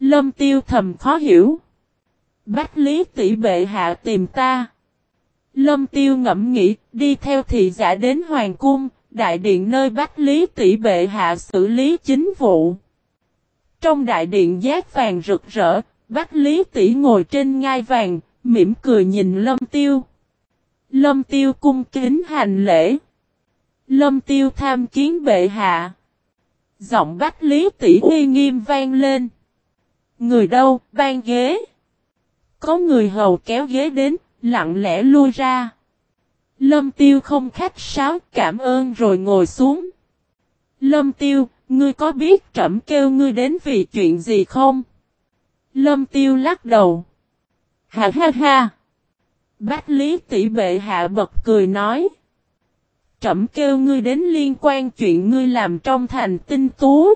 Lâm Tiêu thầm khó hiểu. Bách Lý tỷ bệ hạ tìm ta. Lâm Tiêu ngẫm nghĩ, đi theo thị giả đến Hoàng Cung, đại điện nơi Bách Lý tỷ bệ hạ xử lý chính vụ. Trong đại điện giác vàng rực rỡ, Bách Lý tỷ ngồi trên ngai vàng, mỉm cười nhìn Lâm Tiêu. Lâm Tiêu cung kính hành lễ. Lâm Tiêu tham kiến bệ hạ. Giọng Bách Lý tỷ uy nghiêm vang lên. Người đâu, ban ghế. Có người hầu kéo ghế đến, lặng lẽ lui ra. Lâm tiêu không khách sáo cảm ơn rồi ngồi xuống. Lâm tiêu, ngươi có biết trẫm kêu ngươi đến vì chuyện gì không? Lâm tiêu lắc đầu. Ha ha ha. Bách Lý tỷ bệ hạ bật cười nói. Trẫm kêu ngươi đến liên quan chuyện ngươi làm trong thành tinh tú.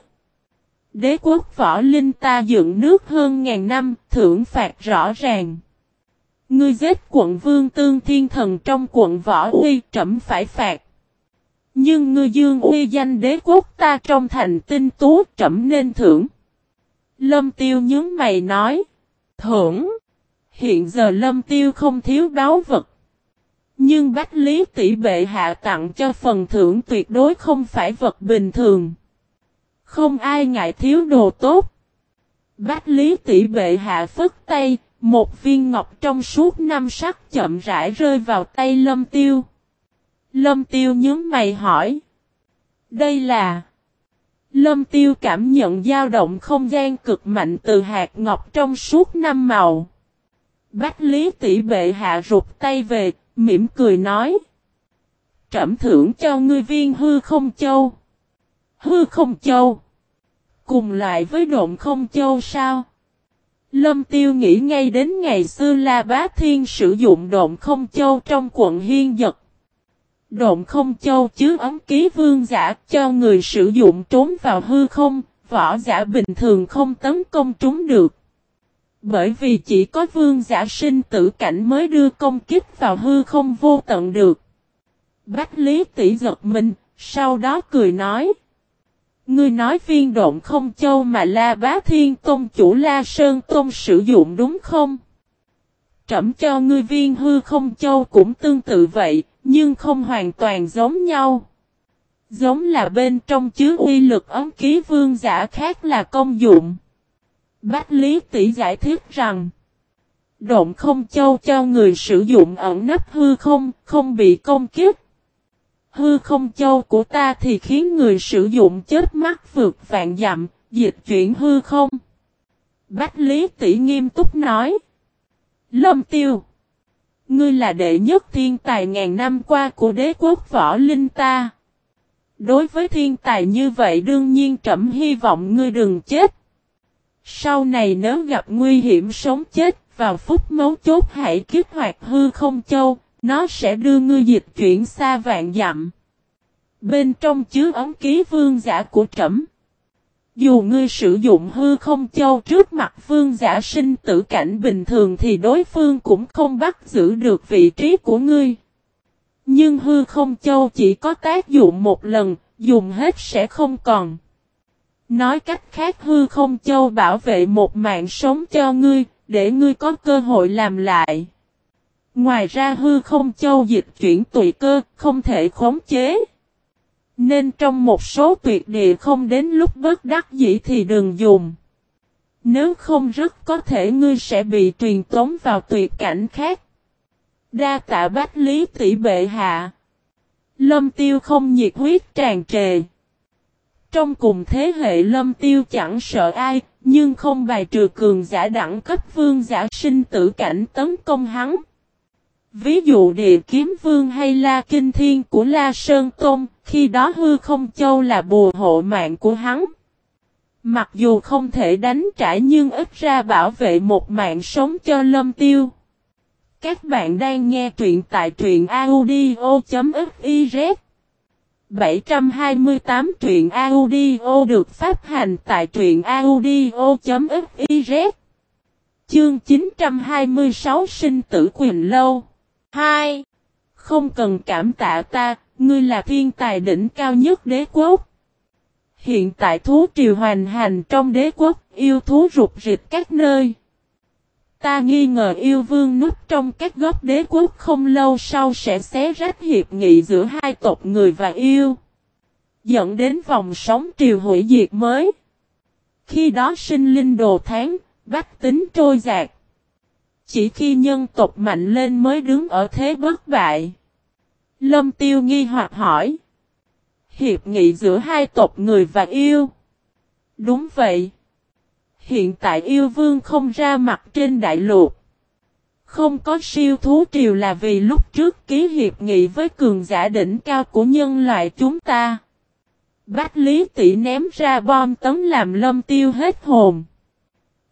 Đế quốc võ linh ta dựng nước hơn ngàn năm, thưởng phạt rõ ràng. Ngươi giết quận vương tương thiên thần trong quận võ uy trẫm phải phạt. Nhưng ngươi dương uy danh đế quốc ta trong thành tinh tú trẫm nên thưởng. Lâm tiêu nhớ mày nói. Thưởng. Hiện giờ lâm tiêu không thiếu báo vật. Nhưng Bách Lý tỷ bệ hạ tặng cho phần thưởng tuyệt đối không phải vật bình thường. Không ai ngại thiếu đồ tốt. Bách Lý tỷ bệ hạ phất tay, một viên ngọc trong suốt năm sắc chậm rãi rơi vào tay lâm tiêu. Lâm tiêu nhớ mày hỏi. Đây là... Lâm tiêu cảm nhận dao động không gian cực mạnh từ hạt ngọc trong suốt năm màu. Bách Lý tỷ bệ hạ rụt tay về, mỉm cười nói. Trẩm thưởng cho ngươi viên hư không châu. Hư không châu. Cùng lại với độn không châu sao? Lâm Tiêu nghĩ ngay đến ngày xưa La Bá Thiên sử dụng độn không châu trong quận Hiên Dật. Độn không châu chứa ấm ký vương giả cho người sử dụng trốn vào hư không, võ giả bình thường không tấn công trúng được. Bởi vì chỉ có vương giả sinh tử cảnh mới đưa công kích vào hư không vô tận được. Bách Lý tỷ giật mình, sau đó cười nói. Ngươi nói viên độn không châu mà La Bá Thiên Tôn chủ La Sơn Tôn sử dụng đúng không? Trẩm cho ngươi viên hư không châu cũng tương tự vậy, nhưng không hoàn toàn giống nhau. Giống là bên trong chứa uy lực ấm ký vương giả khác là công dụng. Bách Lý Tỷ giải thích rằng, Độn không châu cho người sử dụng ẩn nấp hư không, không bị công kiếp. Hư không châu của ta thì khiến người sử dụng chết mắt vượt vạn dặm, dịch chuyển hư không. Bách Lý Tỷ nghiêm túc nói. Lâm Tiêu. Ngươi là đệ nhất thiên tài ngàn năm qua của đế quốc võ linh ta. Đối với thiên tài như vậy đương nhiên trẫm hy vọng ngươi đừng chết. Sau này nếu gặp nguy hiểm sống chết, vào phút mấu chốt hãy kích hoạt hư không châu, nó sẽ đưa ngươi dịch chuyển xa vạn dặm. Bên trong chứa ống ký vương giả của trẫm. Dù ngươi sử dụng hư không châu trước mặt vương giả sinh tử cảnh bình thường thì đối phương cũng không bắt giữ được vị trí của ngươi. Nhưng hư không châu chỉ có tác dụng một lần, dùng hết sẽ không còn. Nói cách khác hư không châu bảo vệ một mạng sống cho ngươi, để ngươi có cơ hội làm lại. Ngoài ra hư không châu dịch chuyển tùy cơ, không thể khống chế. Nên trong một số tuyệt địa không đến lúc bất đắc dĩ thì đừng dùng. Nếu không rất có thể ngươi sẽ bị truyền tống vào tuyệt cảnh khác. Đa tạ bách lý tỷ bệ hạ. Lâm tiêu không nhiệt huyết tràn trề. Trong cùng thế hệ lâm tiêu chẳng sợ ai, nhưng không bài trừ cường giả đẳng cấp vương giả sinh tử cảnh tấn công hắn. Ví dụ địa kiếm vương hay la kinh thiên của La Sơn Tôn, khi đó hư không châu là bùa hộ mạng của hắn. Mặc dù không thể đánh trả nhưng ít ra bảo vệ một mạng sống cho lâm tiêu. Các bạn đang nghe truyện tại truyện audio.fiz 728 truyện audio được phát hành tại truyện audio.fiz Chương 926 sinh tử quyền lâu 2. Không cần cảm tạ ta, ngươi là thiên tài đỉnh cao nhất đế quốc. Hiện tại thú triều hoành hành trong đế quốc, yêu thú rụt rịch các nơi. Ta nghi ngờ yêu vương núp trong các góc đế quốc không lâu sau sẽ xé rách hiệp nghị giữa hai tộc người và yêu. Dẫn đến vòng sóng triều hủy diệt mới. Khi đó sinh linh đồ tháng, bách tính trôi giạt. Chỉ khi nhân tộc mạnh lên mới đứng ở thế bất bại. Lâm tiêu nghi hoặc hỏi. Hiệp nghị giữa hai tộc người và yêu. Đúng vậy. Hiện tại yêu vương không ra mặt trên đại lục. Không có siêu thú triều là vì lúc trước ký hiệp nghị với cường giả đỉnh cao của nhân loại chúng ta. Bách Lý Tỷ ném ra bom tấn làm lâm tiêu hết hồn.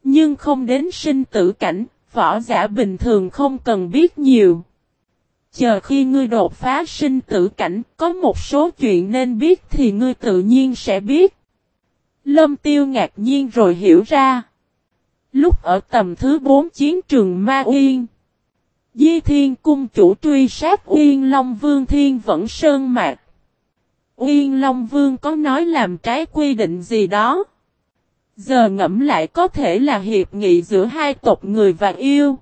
Nhưng không đến sinh tử cảnh, võ giả bình thường không cần biết nhiều. Chờ khi ngươi đột phá sinh tử cảnh, có một số chuyện nên biết thì ngươi tự nhiên sẽ biết. Lâm tiêu ngạc nhiên rồi hiểu ra. Lúc ở tầm thứ 4 chiến trường Ma Uyên, Di Thiên Cung chủ truy sát Uyên Long Vương Thiên vẫn sơn mạc. Uyên Long Vương có nói làm trái quy định gì đó. Giờ ngẫm lại có thể là hiệp nghị giữa hai tộc người và yêu.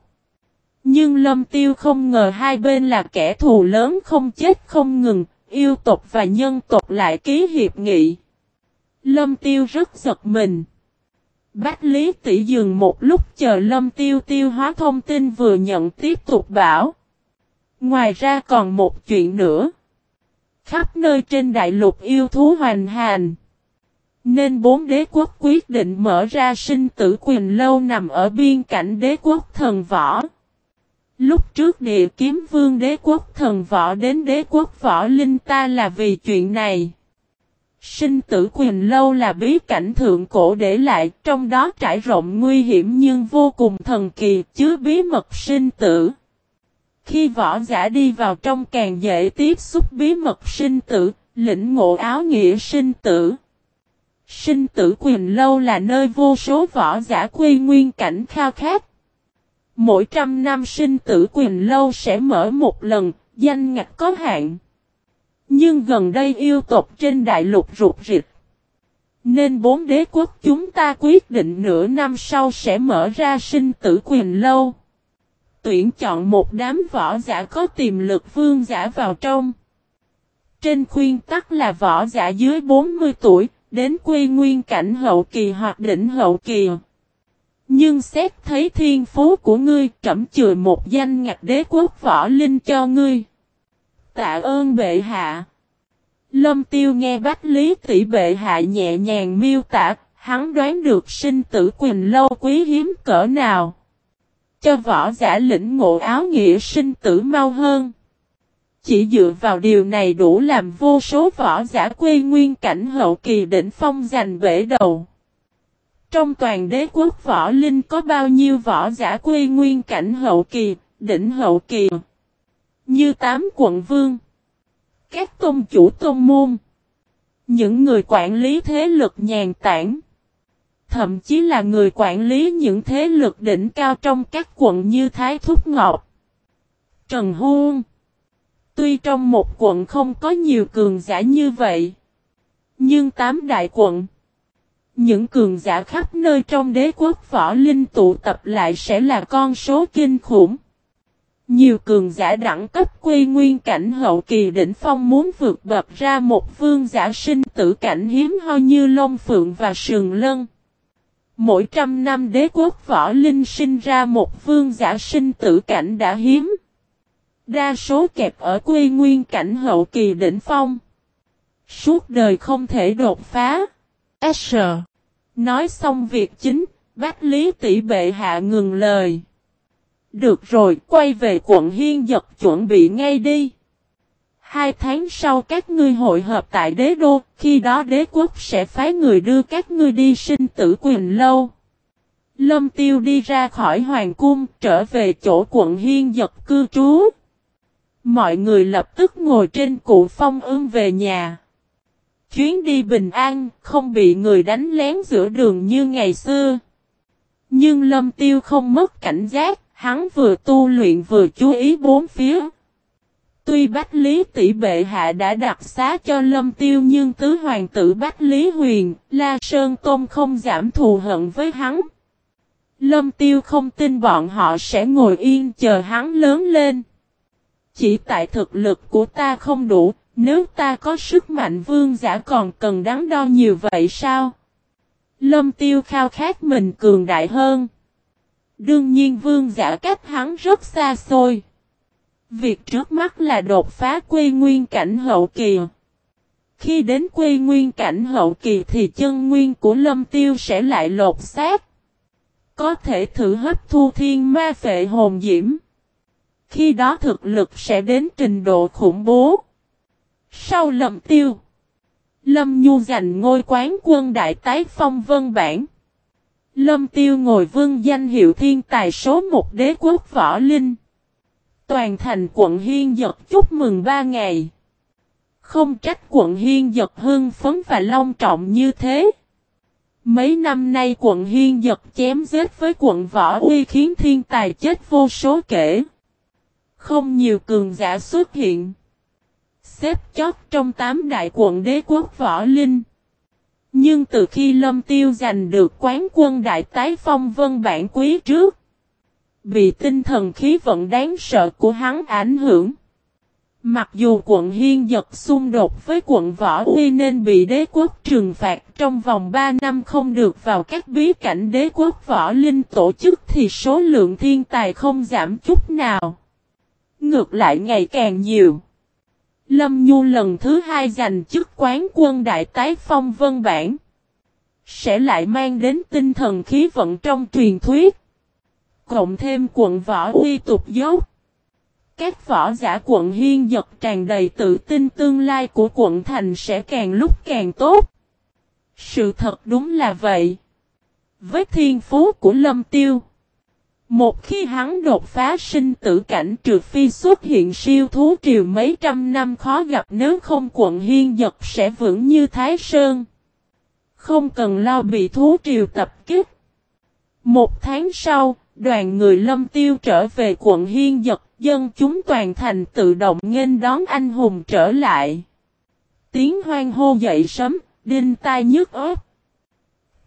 Nhưng Lâm Tiêu không ngờ hai bên là kẻ thù lớn không chết không ngừng, yêu tộc và nhân tộc lại ký hiệp nghị. Lâm Tiêu rất giật mình. Bách Lý tỷ dừng một lúc chờ Lâm Tiêu tiêu hóa thông tin vừa nhận tiếp tục bảo. Ngoài ra còn một chuyện nữa. Khắp nơi trên đại lục yêu thú hoành hành. Nên bốn đế quốc quyết định mở ra sinh tử quyền lâu nằm ở biên cảnh đế quốc thần võ. Lúc trước địa kiếm vương đế quốc thần võ đến đế quốc võ linh ta là vì chuyện này. Sinh tử quyền lâu là bí cảnh thượng cổ để lại, trong đó trải rộng nguy hiểm nhưng vô cùng thần kỳ, chứa bí mật sinh tử. Khi võ giả đi vào trong càng dễ tiếp xúc bí mật sinh tử, lĩnh ngộ áo nghĩa sinh tử. Sinh tử quyền lâu là nơi vô số võ giả quy nguyên cảnh khao khát. Mỗi trăm năm sinh tử quyền lâu sẽ mở một lần, danh ngạch có hạn. Nhưng gần đây yêu tộc trên đại lục rụt rịch. Nên bốn đế quốc chúng ta quyết định nửa năm sau sẽ mở ra sinh tử quyền lâu. Tuyển chọn một đám võ giả có tiềm lực vương giả vào trong. Trên khuyên tắc là võ giả dưới 40 tuổi, đến quy nguyên cảnh hậu kỳ hoặc đỉnh hậu kỳ. Nhưng xét thấy thiên phú của ngươi trẩm chừa một danh ngạch đế quốc võ linh cho ngươi. Tạ ơn bệ hạ. Lâm tiêu nghe bách lý tỷ bệ hạ nhẹ nhàng miêu tả, hắn đoán được sinh tử quyền lâu quý hiếm cỡ nào. Cho võ giả lĩnh ngộ áo nghĩa sinh tử mau hơn. Chỉ dựa vào điều này đủ làm vô số võ giả quê nguyên cảnh hậu kỳ đỉnh phong giành bể đầu. Trong toàn đế quốc võ linh có bao nhiêu võ giả quê nguyên cảnh hậu kỳ, đỉnh hậu kỳ. Như tám quận vương. Các tôn chủ tôn môn. Những người quản lý thế lực nhàn tản. Thậm chí là người quản lý những thế lực đỉnh cao trong các quận như Thái Thúc Ngọc. Trần Huông. Tuy trong một quận không có nhiều cường giả như vậy. Nhưng tám đại quận. Những cường giả khắp nơi trong đế quốc võ linh tụ tập lại sẽ là con số kinh khủng. Nhiều cường giả đẳng cấp quy nguyên cảnh hậu kỳ đỉnh phong muốn vượt bậc ra một vương giả sinh tử cảnh hiếm hoi như Long Phượng và sườn Lân. Mỗi trăm năm đế quốc võ linh sinh ra một vương giả sinh tử cảnh đã hiếm. Đa số kẹp ở quy nguyên cảnh hậu kỳ đỉnh phong. Suốt đời không thể đột phá. S. Nói xong việc chính, bác lý tỷ bệ hạ ngừng lời. Được rồi, quay về quận Hiên Giật chuẩn bị ngay đi. Hai tháng sau các ngươi hội hợp tại đế đô, khi đó đế quốc sẽ phái người đưa các ngươi đi sinh tử quyền lâu. Lâm Tiêu đi ra khỏi hoàng cung, trở về chỗ quận Hiên Giật cư trú. Mọi người lập tức ngồi trên cụ phong ương về nhà. Chuyến đi bình an, không bị người đánh lén giữa đường như ngày xưa. Nhưng Lâm Tiêu không mất cảnh giác, hắn vừa tu luyện vừa chú ý bốn phía. Tuy Bách Lý tỷ bệ hạ đã đặt xá cho Lâm Tiêu nhưng tứ hoàng tử Bách Lý Huyền, La Sơn Tôn không giảm thù hận với hắn. Lâm Tiêu không tin bọn họ sẽ ngồi yên chờ hắn lớn lên. Chỉ tại thực lực của ta không đủ, nếu ta có sức mạnh vương giả còn cần đắn đo nhiều vậy sao? Lâm Tiêu khao khát mình cường đại hơn. Đương nhiên vương giả cách hắn rất xa xôi. Việc trước mắt là đột phá quê nguyên cảnh hậu kỳ. Khi đến quê nguyên cảnh hậu kỳ thì chân nguyên của lâm tiêu sẽ lại lột xác. Có thể thử hấp thu thiên ma phệ hồn diễm. Khi đó thực lực sẽ đến trình độ khủng bố. Sau lâm tiêu. Lâm Nhu giành ngôi quán quân đại tái phong vân bản. Lâm Tiêu ngồi vương danh hiệu thiên tài số một đế quốc võ linh. Toàn thành quận Hiên Giật chúc mừng ba ngày. Không trách quận Hiên Giật hưng phấn và long trọng như thế. Mấy năm nay quận Hiên Giật chém giết với quận Võ Uy khiến thiên tài chết vô số kể. Không nhiều cường giả xuất hiện. Xếp chót trong tám đại quận đế quốc Võ Linh. Nhưng từ khi Lâm Tiêu giành được quán quân đại tái phong vân bản quý trước, bị tinh thần khí vận đáng sợ của hắn ảnh hưởng. Mặc dù quận Hiên giật xung đột với quận Võ Uy nên bị đế quốc trừng phạt trong vòng 3 năm không được vào các bí cảnh đế quốc Võ Linh tổ chức thì số lượng thiên tài không giảm chút nào. Ngược lại ngày càng nhiều. Lâm Nhu lần thứ hai giành chức quán quân đại tái phong vân bản. Sẽ lại mang đến tinh thần khí vận trong truyền thuyết. Cộng thêm quận võ uy tục dốc. Các võ giả quận hiên giật tràn đầy tự tin tương lai của quận thành sẽ càng lúc càng tốt. Sự thật đúng là vậy. Với thiên phú của lâm tiêu. Một khi hắn đột phá sinh tử cảnh trừ phi xuất hiện siêu thú triều mấy trăm năm khó gặp nếu không quận hiên giật sẽ vững như Thái Sơn. Không cần lo bị thú triều tập kích. Một tháng sau, đoàn người lâm tiêu trở về quận hiên giật, dân chúng toàn thành tự động nghênh đón anh hùng trở lại. Tiếng hoang hô dậy sấm, đinh tai nhức ớt.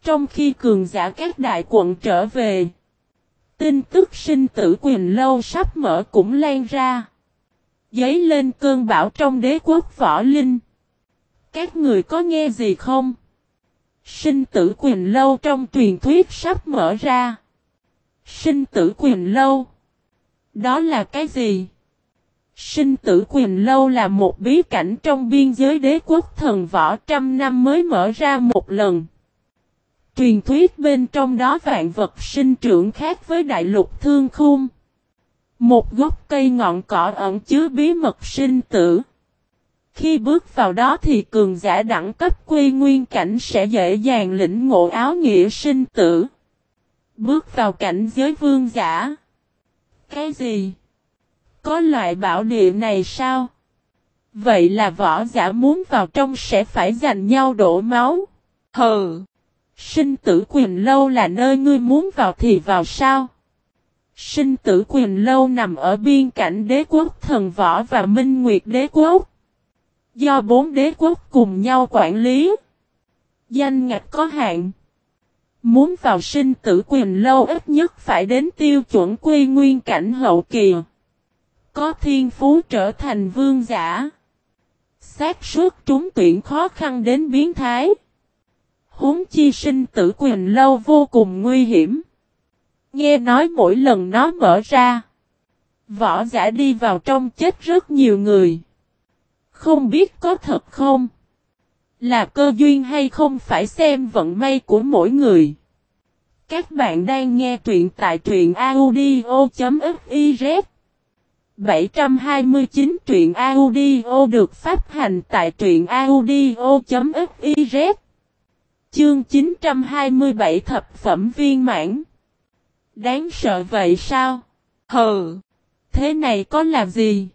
Trong khi cường giả các đại quận trở về, tin tức sinh tử quyền lâu sắp mở cũng lan ra. Giấy lên cơn bão trong đế quốc võ linh. Các người có nghe gì không? Sinh tử quyền lâu trong truyền thuyết sắp mở ra. Sinh tử quyền lâu. Đó là cái gì? Sinh tử quyền lâu là một bí cảnh trong biên giới đế quốc thần võ trăm năm mới mở ra một lần. Truyền thuyết bên trong đó vạn vật sinh trưởng khác với đại lục thương khung. Một gốc cây ngọn cỏ ẩn chứa bí mật sinh tử. Khi bước vào đó thì cường giả đẳng cấp quy nguyên cảnh sẽ dễ dàng lĩnh ngộ áo nghĩa sinh tử. Bước vào cảnh giới vương giả. Cái gì? Có loại bảo địa này sao? Vậy là võ giả muốn vào trong sẽ phải giành nhau đổ máu. Hừ! Sinh tử quyền lâu là nơi ngươi muốn vào thì vào sao? Sinh tử quyền lâu nằm ở biên cảnh đế quốc thần võ và minh nguyệt đế quốc. Do bốn đế quốc cùng nhau quản lý. Danh ngạch có hạn. Muốn vào sinh tử quyền lâu ít nhất phải đến tiêu chuẩn quy nguyên cảnh hậu kỳ. Có thiên phú trở thành vương giả. xác suất trúng tuyển khó khăn đến biến thái. Huống chi sinh tử quyền lâu vô cùng nguy hiểm. Nghe nói mỗi lần nó mở ra. Võ giả đi vào trong chết rất nhiều người. Không biết có thật không? Là cơ duyên hay không phải xem vận may của mỗi người. Các bạn đang nghe truyện tại truyện audio.fiz 729 truyện audio được phát hành tại truyện audio.fiz Chương 927 thập phẩm viên mãn Đáng sợ vậy sao? Hừ! Thế này có làm gì?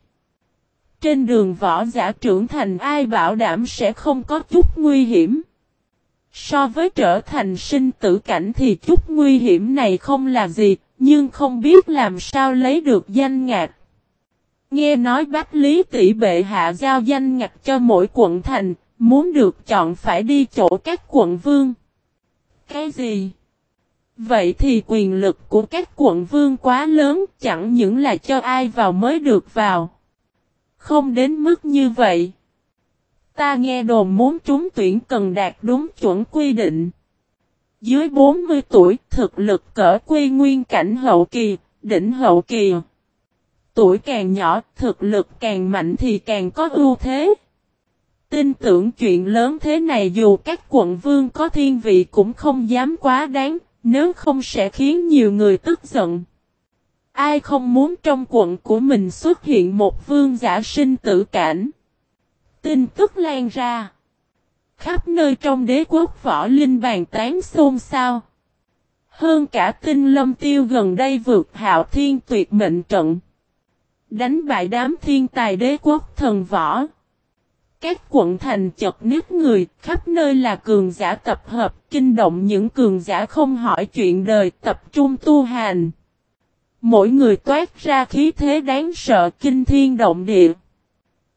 Trên đường võ giả trưởng thành ai bảo đảm sẽ không có chút nguy hiểm. So với trở thành sinh tử cảnh thì chút nguy hiểm này không là gì, nhưng không biết làm sao lấy được danh ngạch. Nghe nói Bách Lý tỷ bệ hạ giao danh ngạch cho mỗi quận thành, muốn được chọn phải đi chỗ các quận vương. Cái gì? Vậy thì quyền lực của các quận vương quá lớn chẳng những là cho ai vào mới được vào. Không đến mức như vậy. Ta nghe đồn muốn trúng tuyển cần đạt đúng chuẩn quy định. Dưới 40 tuổi thực lực cỡ quy nguyên cảnh hậu kỳ, đỉnh hậu kỳ. Tuổi càng nhỏ, thực lực càng mạnh thì càng có ưu thế. Tin tưởng chuyện lớn thế này dù các quận vương có thiên vị cũng không dám quá đáng, nếu không sẽ khiến nhiều người tức giận. Ai không muốn trong quận của mình xuất hiện một vương giả sinh tử cảnh. Tin tức lan ra. Khắp nơi trong đế quốc võ linh bàn tán xôn xao. Hơn cả tinh lâm tiêu gần đây vượt hạo thiên tuyệt mệnh trận. Đánh bại đám thiên tài đế quốc thần võ. Các quận thành chật nứt người, khắp nơi là cường giả tập hợp, kinh động những cường giả không hỏi chuyện đời tập trung tu hành. Mỗi người toát ra khí thế đáng sợ kinh thiên động địa.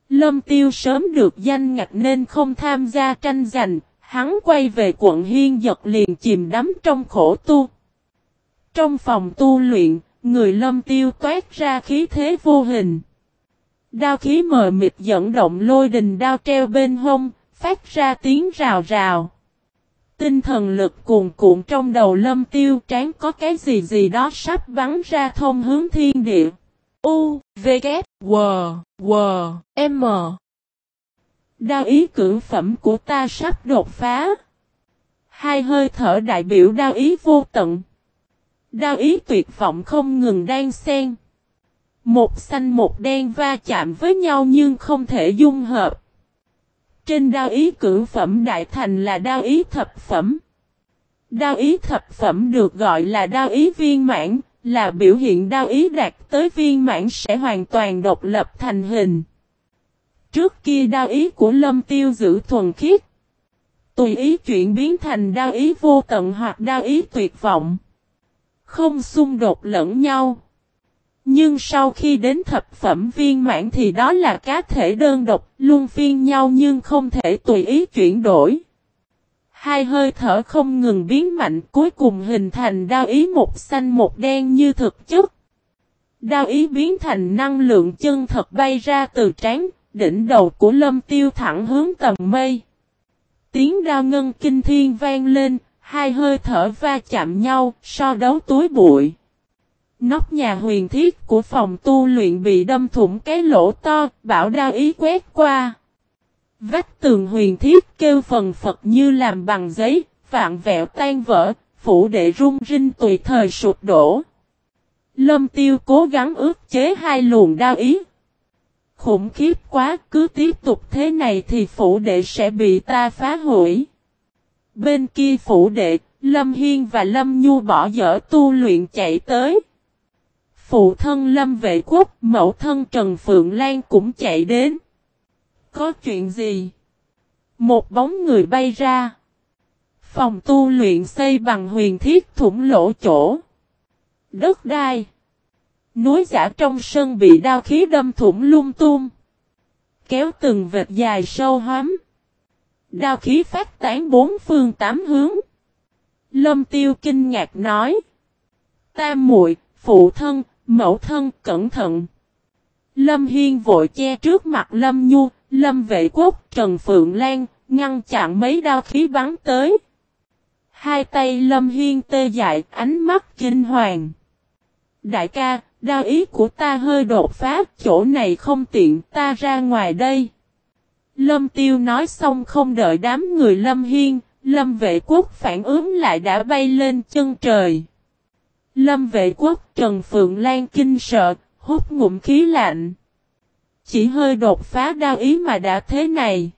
Lâm Tiêu sớm được danh ngạch nên không tham gia tranh giành, hắn quay về quận Hiên giật liền chìm đắm trong khổ tu. Trong phòng tu luyện, người Lâm Tiêu toát ra khí thế vô hình. Đao khí mờ mịt dẫn động lôi đình đao treo bên hông, phát ra tiếng rào rào. Tinh thần lực cuồn cuộn trong đầu lâm tiêu trán có cái gì gì đó sắp bắn ra thông hướng thiên địa. U, V, K, W, W, M. Đao ý cử phẩm của ta sắp đột phá. Hai hơi thở đại biểu đao ý vô tận. Đao ý tuyệt vọng không ngừng đang xen. Một xanh một đen va chạm với nhau nhưng không thể dung hợp. Trên đao ý cử phẩm đại thành là đao ý thập phẩm. Đao ý thập phẩm được gọi là đao ý viên mãn, là biểu hiện đao ý đạt tới viên mãn sẽ hoàn toàn độc lập thành hình. Trước kia đao ý của lâm tiêu giữ thuần khiết. Tùy ý chuyển biến thành đao ý vô tận hoặc đao ý tuyệt vọng. Không xung đột lẫn nhau. Nhưng sau khi đến thập phẩm viên mãn thì đó là cá thể đơn độc, luôn phiên nhau nhưng không thể tùy ý chuyển đổi. Hai hơi thở không ngừng biến mạnh cuối cùng hình thành đao ý một xanh một đen như thực chất. Đao ý biến thành năng lượng chân thật bay ra từ trán, đỉnh đầu của lâm tiêu thẳng hướng tầng mây. Tiếng đao ngân kinh thiên vang lên, hai hơi thở va chạm nhau, so đấu túi bụi. Nóc nhà huyền thiết của phòng tu luyện bị đâm thủng cái lỗ to, bảo đao ý quét qua. Vách tường huyền thiết kêu phần phật như làm bằng giấy, vạn vẹo tan vỡ, phủ đệ rung rinh tùy thời sụp đổ. Lâm tiêu cố gắng ước chế hai luồng đao ý. Khủng khiếp quá, cứ tiếp tục thế này thì phủ đệ sẽ bị ta phá hủy. Bên kia phủ đệ, Lâm Hiên và Lâm Nhu bỏ dở tu luyện chạy tới. Phụ thân Lâm Vệ Quốc, mẫu thân Trần Phượng Lan cũng chạy đến. Có chuyện gì? Một bóng người bay ra. Phòng tu luyện xây bằng huyền thiết thủng lỗ chỗ. Đất đai. Núi giả trong sân bị đao khí đâm thủng lung tung. Kéo từng vệt dài sâu hóm. Đao khí phát tán bốn phương tám hướng. Lâm tiêu kinh ngạc nói. Tam muội phụ thân, mẫu thân cẩn thận. Lâm Hiên vội che trước mặt Lâm Nhu, Lâm Vệ Quốc, Trần Phượng Lan, ngăn chặn mấy đao khí bắn tới. Hai tay Lâm Hiên tê dại, ánh mắt kinh hoàng. Đại ca, đao ý của ta hơi đột phá, chỗ này không tiện, ta ra ngoài đây. Lâm Tiêu nói xong không đợi đám người Lâm Hiên, Lâm Vệ Quốc phản ứng lại đã bay lên chân trời. Lâm Vệ Quốc Trần Phượng Lan kinh sợ, hút ngụm khí lạnh. Chỉ hơi đột phá đao ý mà đã thế này.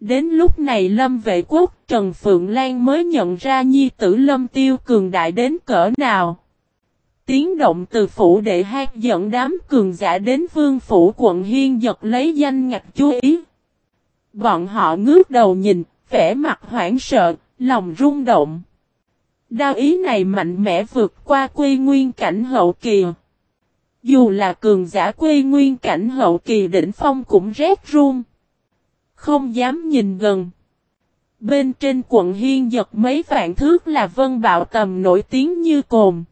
Đến lúc này Lâm Vệ Quốc Trần Phượng Lan mới nhận ra nhi tử Lâm Tiêu cường đại đến cỡ nào. Tiếng động từ phủ đệ hát dẫn đám cường giả đến vương phủ quận Hiên giật lấy danh ngạch chú ý. Bọn họ ngước đầu nhìn, vẻ mặt hoảng sợ, lòng rung động. Đao ý này mạnh mẽ vượt qua quy nguyên cảnh hậu kỳ. Dù là cường giả quy nguyên cảnh hậu kỳ đỉnh phong cũng rét run. Không dám nhìn gần. Bên trên quận Hiên giật mấy vạn thước là vân bạo tầm nổi tiếng như cồn.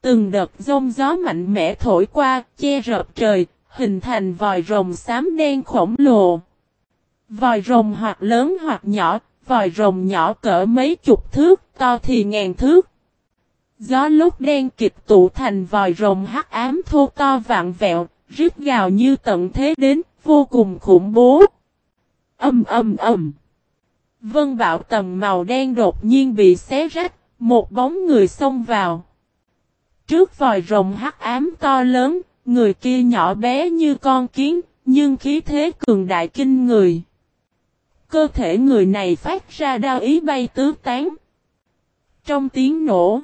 Từng đợt rông gió mạnh mẽ thổi qua, che rợp trời, hình thành vòi rồng xám đen khổng lồ. Vòi rồng hoặc lớn hoặc nhỏ, vòi rồng nhỏ cỡ mấy chục thước, to thì ngàn thước. Gió lúc đen kịch tụ thành vòi rồng hắc ám thô to vạn vẹo, rít gào như tận thế đến, vô cùng khủng bố. Âm âm âm. Vân bạo tầm màu đen đột nhiên bị xé rách, một bóng người xông vào. Trước vòi rồng hắc ám to lớn, người kia nhỏ bé như con kiến, nhưng khí thế cường đại kinh người. Cơ thể người này phát ra đao ý bay tứ tán. Trong tiếng nổ,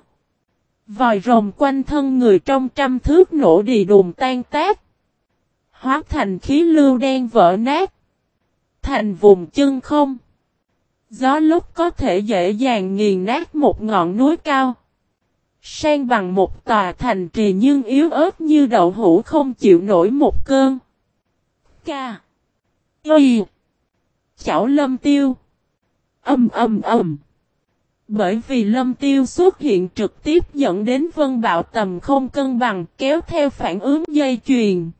vòi rồng quanh thân người trong trăm thước nổ đi đùm tan tác. Hóa thành khí lưu đen vỡ nát. Thành vùng chân không. Gió lúc có thể dễ dàng nghiền nát một ngọn núi cao. Sang bằng một tòa thành trì nhưng yếu ớt như đậu hũ không chịu nổi một cơn. Ca. Y. Chảo lâm tiêu. Âm âm âm. Bởi vì lâm tiêu xuất hiện trực tiếp dẫn đến vân bạo tầm không cân bằng kéo theo phản ứng dây chuyền.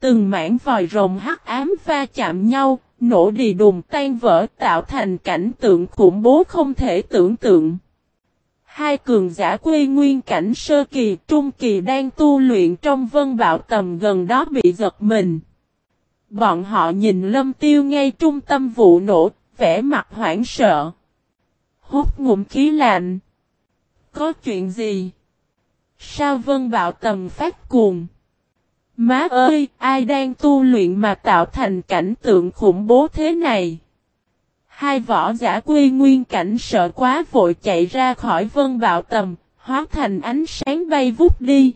Từng mảng vòi rồng hắc ám va chạm nhau, nổ đi đùng tan vỡ tạo thành cảnh tượng khủng bố không thể tưởng tượng. Hai cường giả quê nguyên cảnh sơ kỳ trung kỳ đang tu luyện trong vân bạo tầm gần đó bị giật mình. Bọn họ nhìn lâm tiêu ngay trung tâm vụ nổ, vẻ mặt hoảng sợ. Hút ngụm khí lạnh. Có chuyện gì? Sao vân bạo tầm phát cuồng? Má ơi, ai đang tu luyện mà tạo thành cảnh tượng khủng bố thế này? Hai võ giả quy nguyên cảnh sợ quá vội chạy ra khỏi vân bạo tầm, hóa thành ánh sáng bay vút đi.